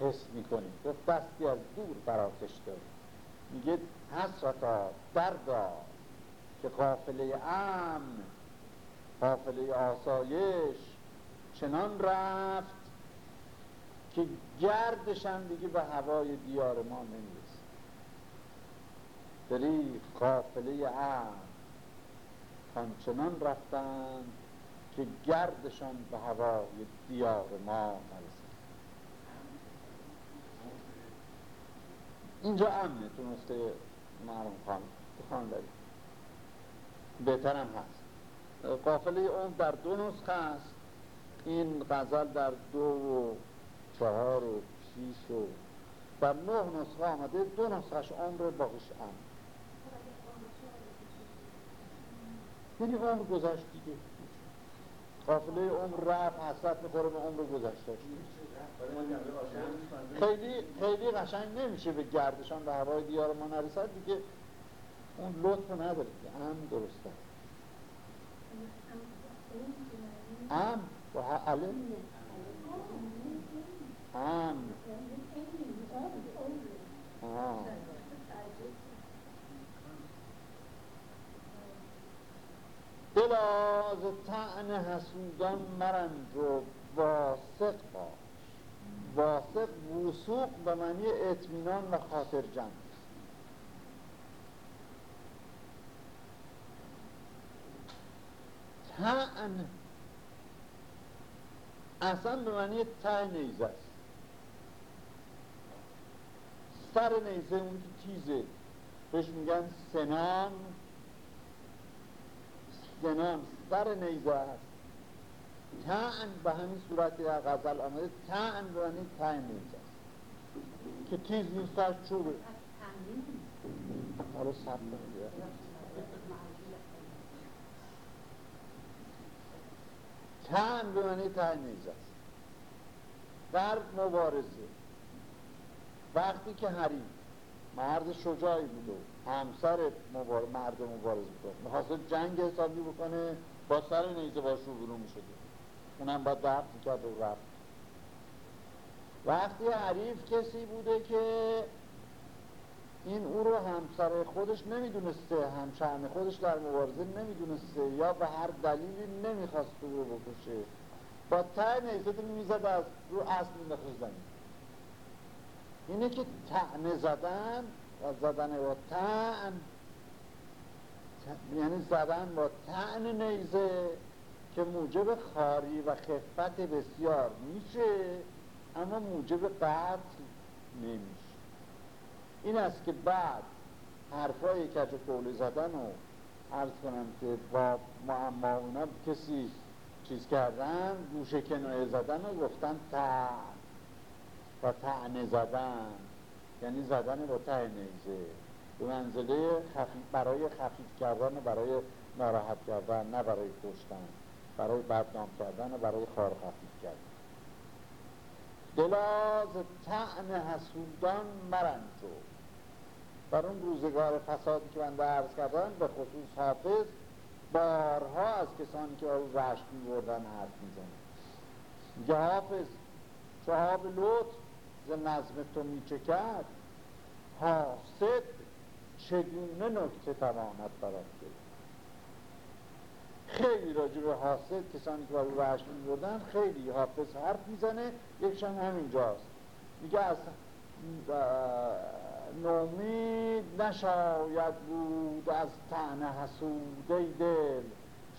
حس می‌کنیم. گفت دستی از دور براتش داریم. میگه حسرتا دردا که قافله امن قافله آسایش چنان رفت که گردشم دیگه به هوای دیار ما نمی‌رسه. دری قافله امن همچنان رفتن که گردشان به هوای دیار ما نرسه. اینجا امنه تو نسخه مرم خان خان داریم بهتر هم هست. قافله اون در دو نسخه است. این غزل در دو و چهار و شیش و در نه نسخه آمده دو نسخهش عمر باقیش امن یعنی عمر گذشت دیگه. قافله عمر رفت حسرت می‌خوره به عمر گذشته. خیلی خیلی قشنگ نمیشه به گردشان به هوای دیار ما نرسد دیگه. اون لطف نداره که ام درسته. ام و علم Um, oh. دلا ز تعن حسودان مرنج و واثق باش. واثق وسوق به معنی اطمینان و خاطر جمع. تعن اصلا به معنی تعن نیزه است. سر نیزه اون که بهش میگن سنان. سنان سر نیزه است تعن به همین صورت در غزل آمده تعن به معنی ته نیزه که تیز نیست سر چوبه. حالا سب تن به معنی ته نیزه است. در مبارزه. وقتی که حریم مرد شجاعی بود و همسر مبار... مرد مبارز بود. می‌خواست جنگ حسابی بکنه با سر نیزه باش رو می‌شده اونم باید درد می‌کرد و رفت. وقتی حریف کسی بوده که این او رو همسر خودش نمی‌دونسته همشهن خودش در مبارزه نمی‌دونسته یا به هر دلیلی نمی‌خواست او رو بکشه. با ته نیزه می‌زد از رو اصل مینداخت اینه که تعنه زدن و زدن با تن یعنی زدن با تن نیزه که موجب خاری و خفت بسیار میشه اما موجب قتل نمیشه. این است که بعد حرفای کج کولی زدن و عرض کنم که با معما اونا کسی چیز کردن گوشه کنایه زدن و گفتن تا و تعنه زدن. یعنی زدن با ته نیزه به منزله خفیف برای خفیف کردن برای ناراحت کردن نه برای کشتن. برای بدنام کردن و برای خار خفیف کردن. دلاز تعن حسودان مرنجو در اون روزگار فسادی که من عرض کردم به خصوص حافظ بارها از کسانی که او رشت می بردن حرف می‌زنه میگه حافظ صحاب لوت ز نظم تو میچه کرد حاسد چگونه نکته تواند برد خیلی راجع به حاسد کسانی که او می بردن خیلی حافظ حرف می‌زنه یکشان همینجاست. میگه از نومید نشاید بود از تن حسوده دل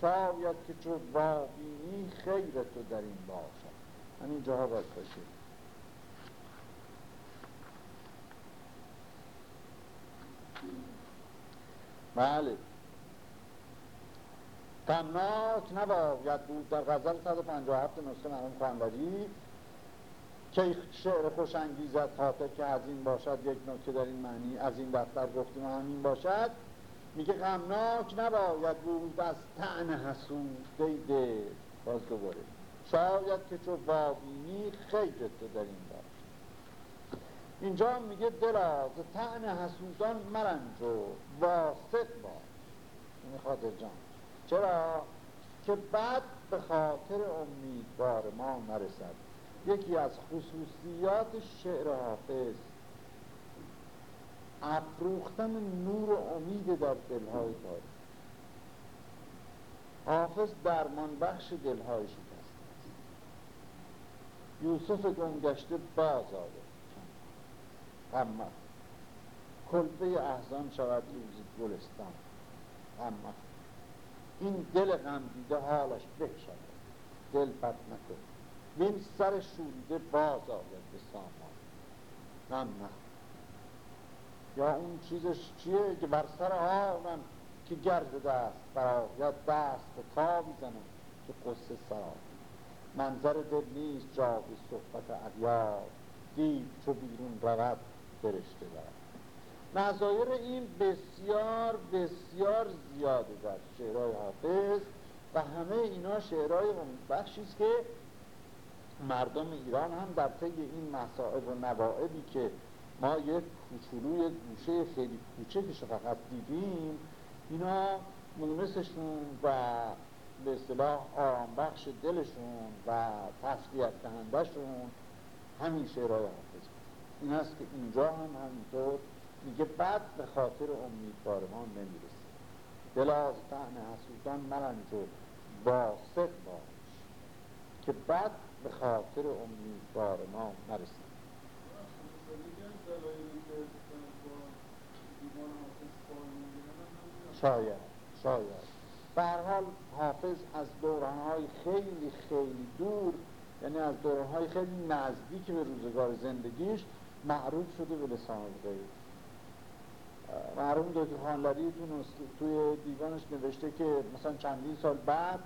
شاید که چو واقعی خیر تو در این باشد همین جاها باید باشه. بله. غمناک نباید بود در غزل 157 نسخه مرحوم خانبری که شعر خوش انگیزت خاطر که از این باشد یک نکته در این معنی از این دفتر گفتیم همین باشد میگه غمناک نباید بود از تعن حسود دیده باز دوباره. شاید که چو وابینی خیرت در این باشد اینجا میگه دراز تعن حسودان مرنج و واسط باش. این خاطر جان. چرا؟ که بعد به خاطر امیدوار ما نرسد. یکی از خصوصیات شعر حافظ افروختن نور امید در دلهای تاریخ حافظ درمان بخش دلهای شکست یوسف گمگشته باز آده اما کلبه احزان شود روزی گلستان. اما این دل غم دیده حالش به شود دل بد نکن. وین سر شوریده باز آید به سامان. نه یا اون چیزش چیه که بر سر آنم که گرد دست برا یا دست به تا می‌زنم که قصه سرا منظر دل نیست جا به صحبت عبیار دید چو بیرون رود فرشته دارد نظایر این بسیار بسیار زیاده در شعرهای حافظ و همه اینا شعرهای بخشی است که مردم ایران هم در طی این مسائب و نوائبی که ما یک کوچولوی گوشه خیلی کوچکش فقط دیدیم اینا مونسشون و به اصطلاح آرام بخش دلشون و تسلیت دهندهشون همین شعرهای حافظ. این است که اینجا هم همینطور میگه بعد به خاطر امیدوار ما نمی‌رسه. دل از طعن حسودان مرنج و واثق باش که بد به خاطر امیدوار ما نرسد شاید شاید. به حال حافظ از دورانهای خیلی خیلی دور یعنی از دورانهای خیلی نزدیک به روزگار زندگیش معروف شده به لسان الغیب. مرحوم دکتر خانلری توی دیوانش نوشته که مثلا چندین سال بعد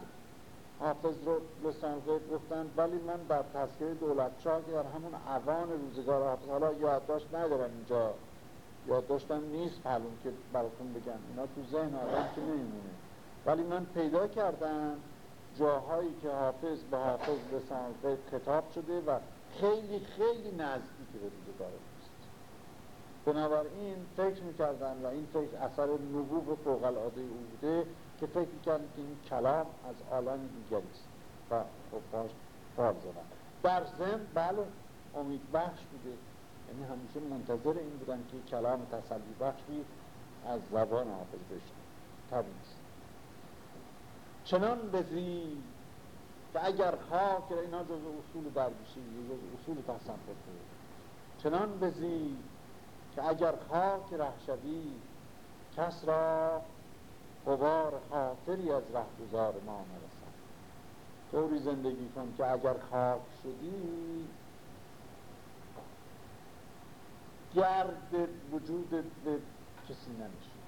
حافظ رو لسان غیب گفتن ولی من در تذکره دولت شاه که در همون اوان روزگار حافظ حالا یادداشت ندارم اینجا. یادداشتم نیست معلوم که براتون بگم. اینا تو ذهن آدم که نمیمونه. ولی من پیدا کردم جاهایی که حافظ به حافظ لسان غیب خطاب شده و خیلی خیلی نزدیک به روزگار بنابراین فکر می‌کردن و این فکر اثر نبوغ فوق العاده او بوده که فکر می‌کردن که این کلام از عالم دیگری و باش کار زدن در ضمن بله امید بخش بوده. یعنی همیشه منتظر این بودن که کلام تسلی بخشی از زبان حافظ بشن طبیعی چنان بزی که اگر خاک اینا جز اصول درویشی جز اصول تصفف چنان بزی که اگر خاک ره شوی کس را قبار خاطری از رهگذار ما نرسد طوری زندگی کن که اگر خاک شدی گرد وجود به کسی نمیشه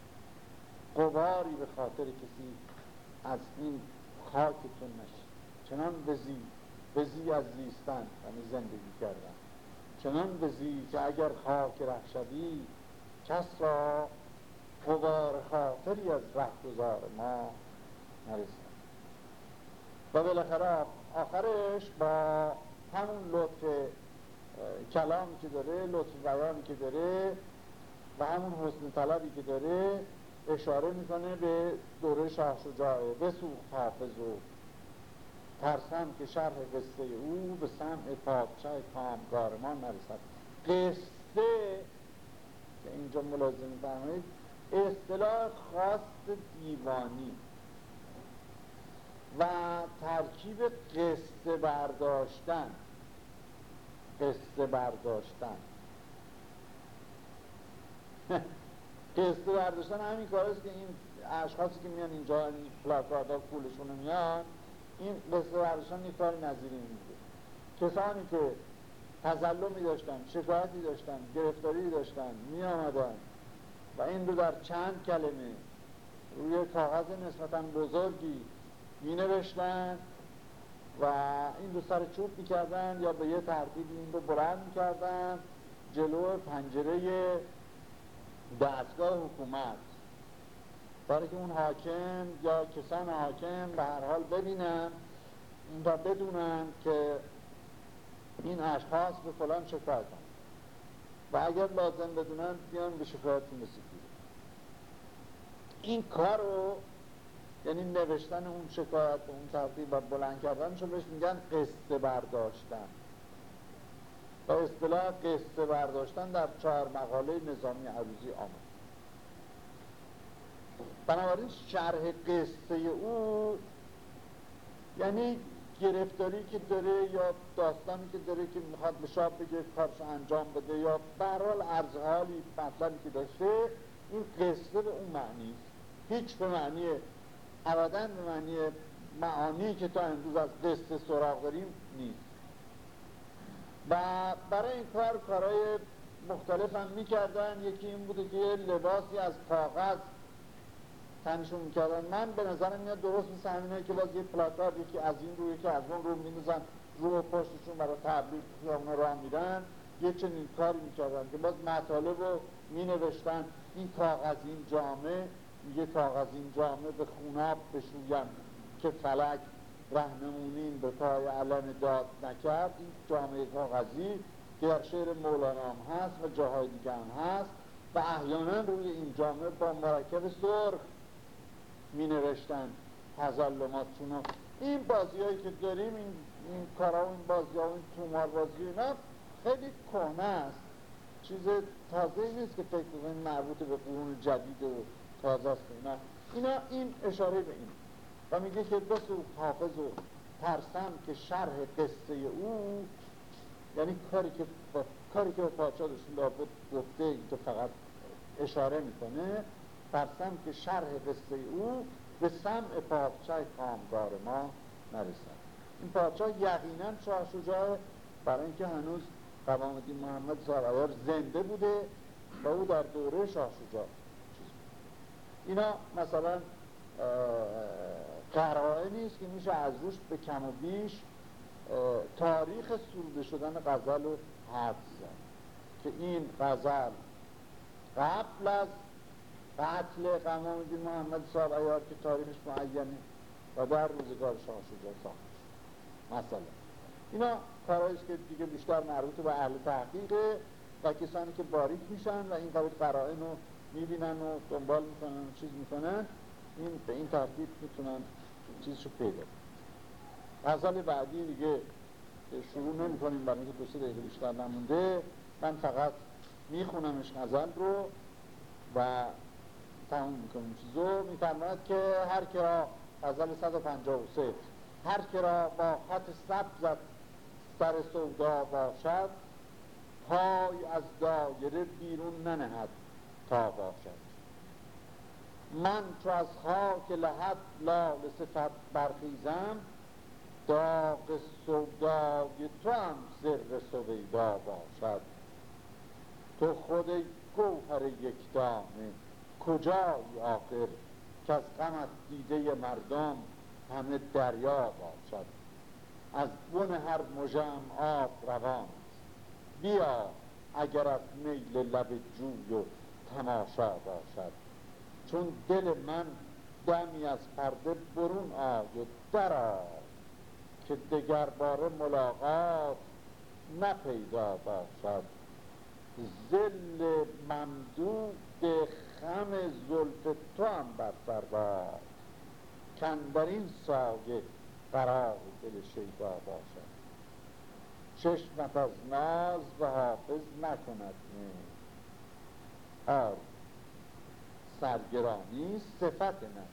قباری به خاطر کسی از این خاکتون نشه چنان بزی بزی از زیستن یعنی زندگی کردن. چنان بزی که اگر خاک ره شدی کس را قبار خاطری از گذار ما نرسد. و بالاخره آخرش با همون لطف کلامی که داره لطف بیانی که داره و همون حسن طلبی که داره اشاره می‌کنه به دوره شاه شجاعه بسوخت حافظ و ترسم که شرح قصه او به سمع پادشاه کامگار ما نرسد. قصه که اینجا ملازم فرمایید اصطلاح خاص دیوانی و ترکیب قصه برداشتن. قصه برداشتن. قصه برداشتن همین کار است که این اشخاصی که میان اینجا این پلاکارد ها پولشون میان این قصه برداشتن یک کار نظیری میده کسانی که تظلمی داشتن شکایتی داشتن گرفتاری داشتن می آمدن و این رو در چند کلمه روی کاغذ نسبتا بزرگی می و این رو سر چوب می کردن یا به یه ترتیبی این رو بلند می کردن جلو پنجره دستگاه حکومت. برای که اون حاکم یا کسان حاکم به هر حال ببینن و بدونن که این اشخاص به فلان شکایت و اگر لازم بدونن بیان به شکایت رسیدگی این کار رو یعنی نوشتن اون شکایت اون ترتیب و بلند کردنشو بهش میگن قصه برداشتن. و اصطلاح قصه برداشتن در چهار مقاله نظامی عروضی آمد بنابراین شرح قصه او یعنی گرفتاری که داره یا داستانی که داره که می‌خواد به شاب بگه کارش انجام بده یا برحال ارزحالی مطلبی که داشته این قصه به اون معنی هیچ به معنی ابدا به معنی معانی که تا امروز از قصه سراغ داریم نیست. و برای این کار کارهای مختلف هم می‌کردن. یکی این بوده که لباسی از کاغذ تنشون می‌کردن من به نظرم میاد درست مثل همینه که باز یه پلاکارد یکی از این رو یکی از اون رو میندازن رو پشتشون برای تبلیغ خیابون راه میرن. یه چنین کاری می‌کردن که باز مطالب رو مینوشتن. این کاغذ این جامعه میگه کاغذ این جامعه به خوناب بشویم که فلک رهنمونین به پای علم داد نکرد. این جامعه کاغذی که در شعر مولانا هم هست و جاهای دیگه هم هست و احیانا روی این جامعه با مرکب سرخ می نوشتن تظلماتشون این بازی هایی که داریم این, این کارا و این بازی ها و این تومار بازی اینا خیلی کهنه است. چیز تازه نیست که فکر کنید مربوط به قرون جدید و تازه است اینا. اینا این اشاره به این. و میگه که بسو حافظ و ترسم که شرح قصه او یعنی کاری که با کاری که پادشاه داشتون بود گفته این فقط اشاره می‌کنه ترسم که شرح قصه او به سمع پادشاه کامگار ما نرسد. این پادشاه یقینا شاه شجاع برای اینکه هنوز قوام الدین محمد سارایار زنده بوده و او در دوره شاه شجاع اینا مثلا قرائه نیست که میشه از روش به کم و بیش تاریخ سروده شدن غزل و حد زد. که این غزل قبل از قتل قمام محمد صاحب ایار که تاریخش معینه و در روزگار شاه شجاع ساخت. مثلا. اینا کارهایی که دیگه بیشتر مربوط به اهل تحقیقه و کسانی که باریک میشن و این قبول قرائن رو می‌بینن و دنبال می‌کنن و چیز می‌کنن. این به این ترتیب می‌تونن چیزشو پیدا غزل بعدی دیگه شروع نمی کنیم برای اینکه دو سه دقیقه بیشتر نمونده. من فقط میخونمش غزل رو و تموم می‌کنیم. چیزو میفرماید که هر کرا غزل 153 هر کرا با خط سبزت سر سودا باشد پای از دایره بیرون ننهد تا باشد. من چو از خاک لحد لال صفت برخیزم داغ سودای تو هم زر سویدا باشد. تو خود گوهر یک دانه کجای آخر که از غمت دیده مردم همه دریا باشد از بن هر مژم آب روان بیا اگر از میل لب جوی و تماشا باشد. چون دل من دمی از پرده برون آی و درا که دگر بار ملاقات نپیدا باشد. زل ممدود خم زلف تو هم بر سر باد. کن این سایه قرار دل شیدا باشد. چشمت از ناز و حافظ نکند نه آر سرگرانی صفت نرگس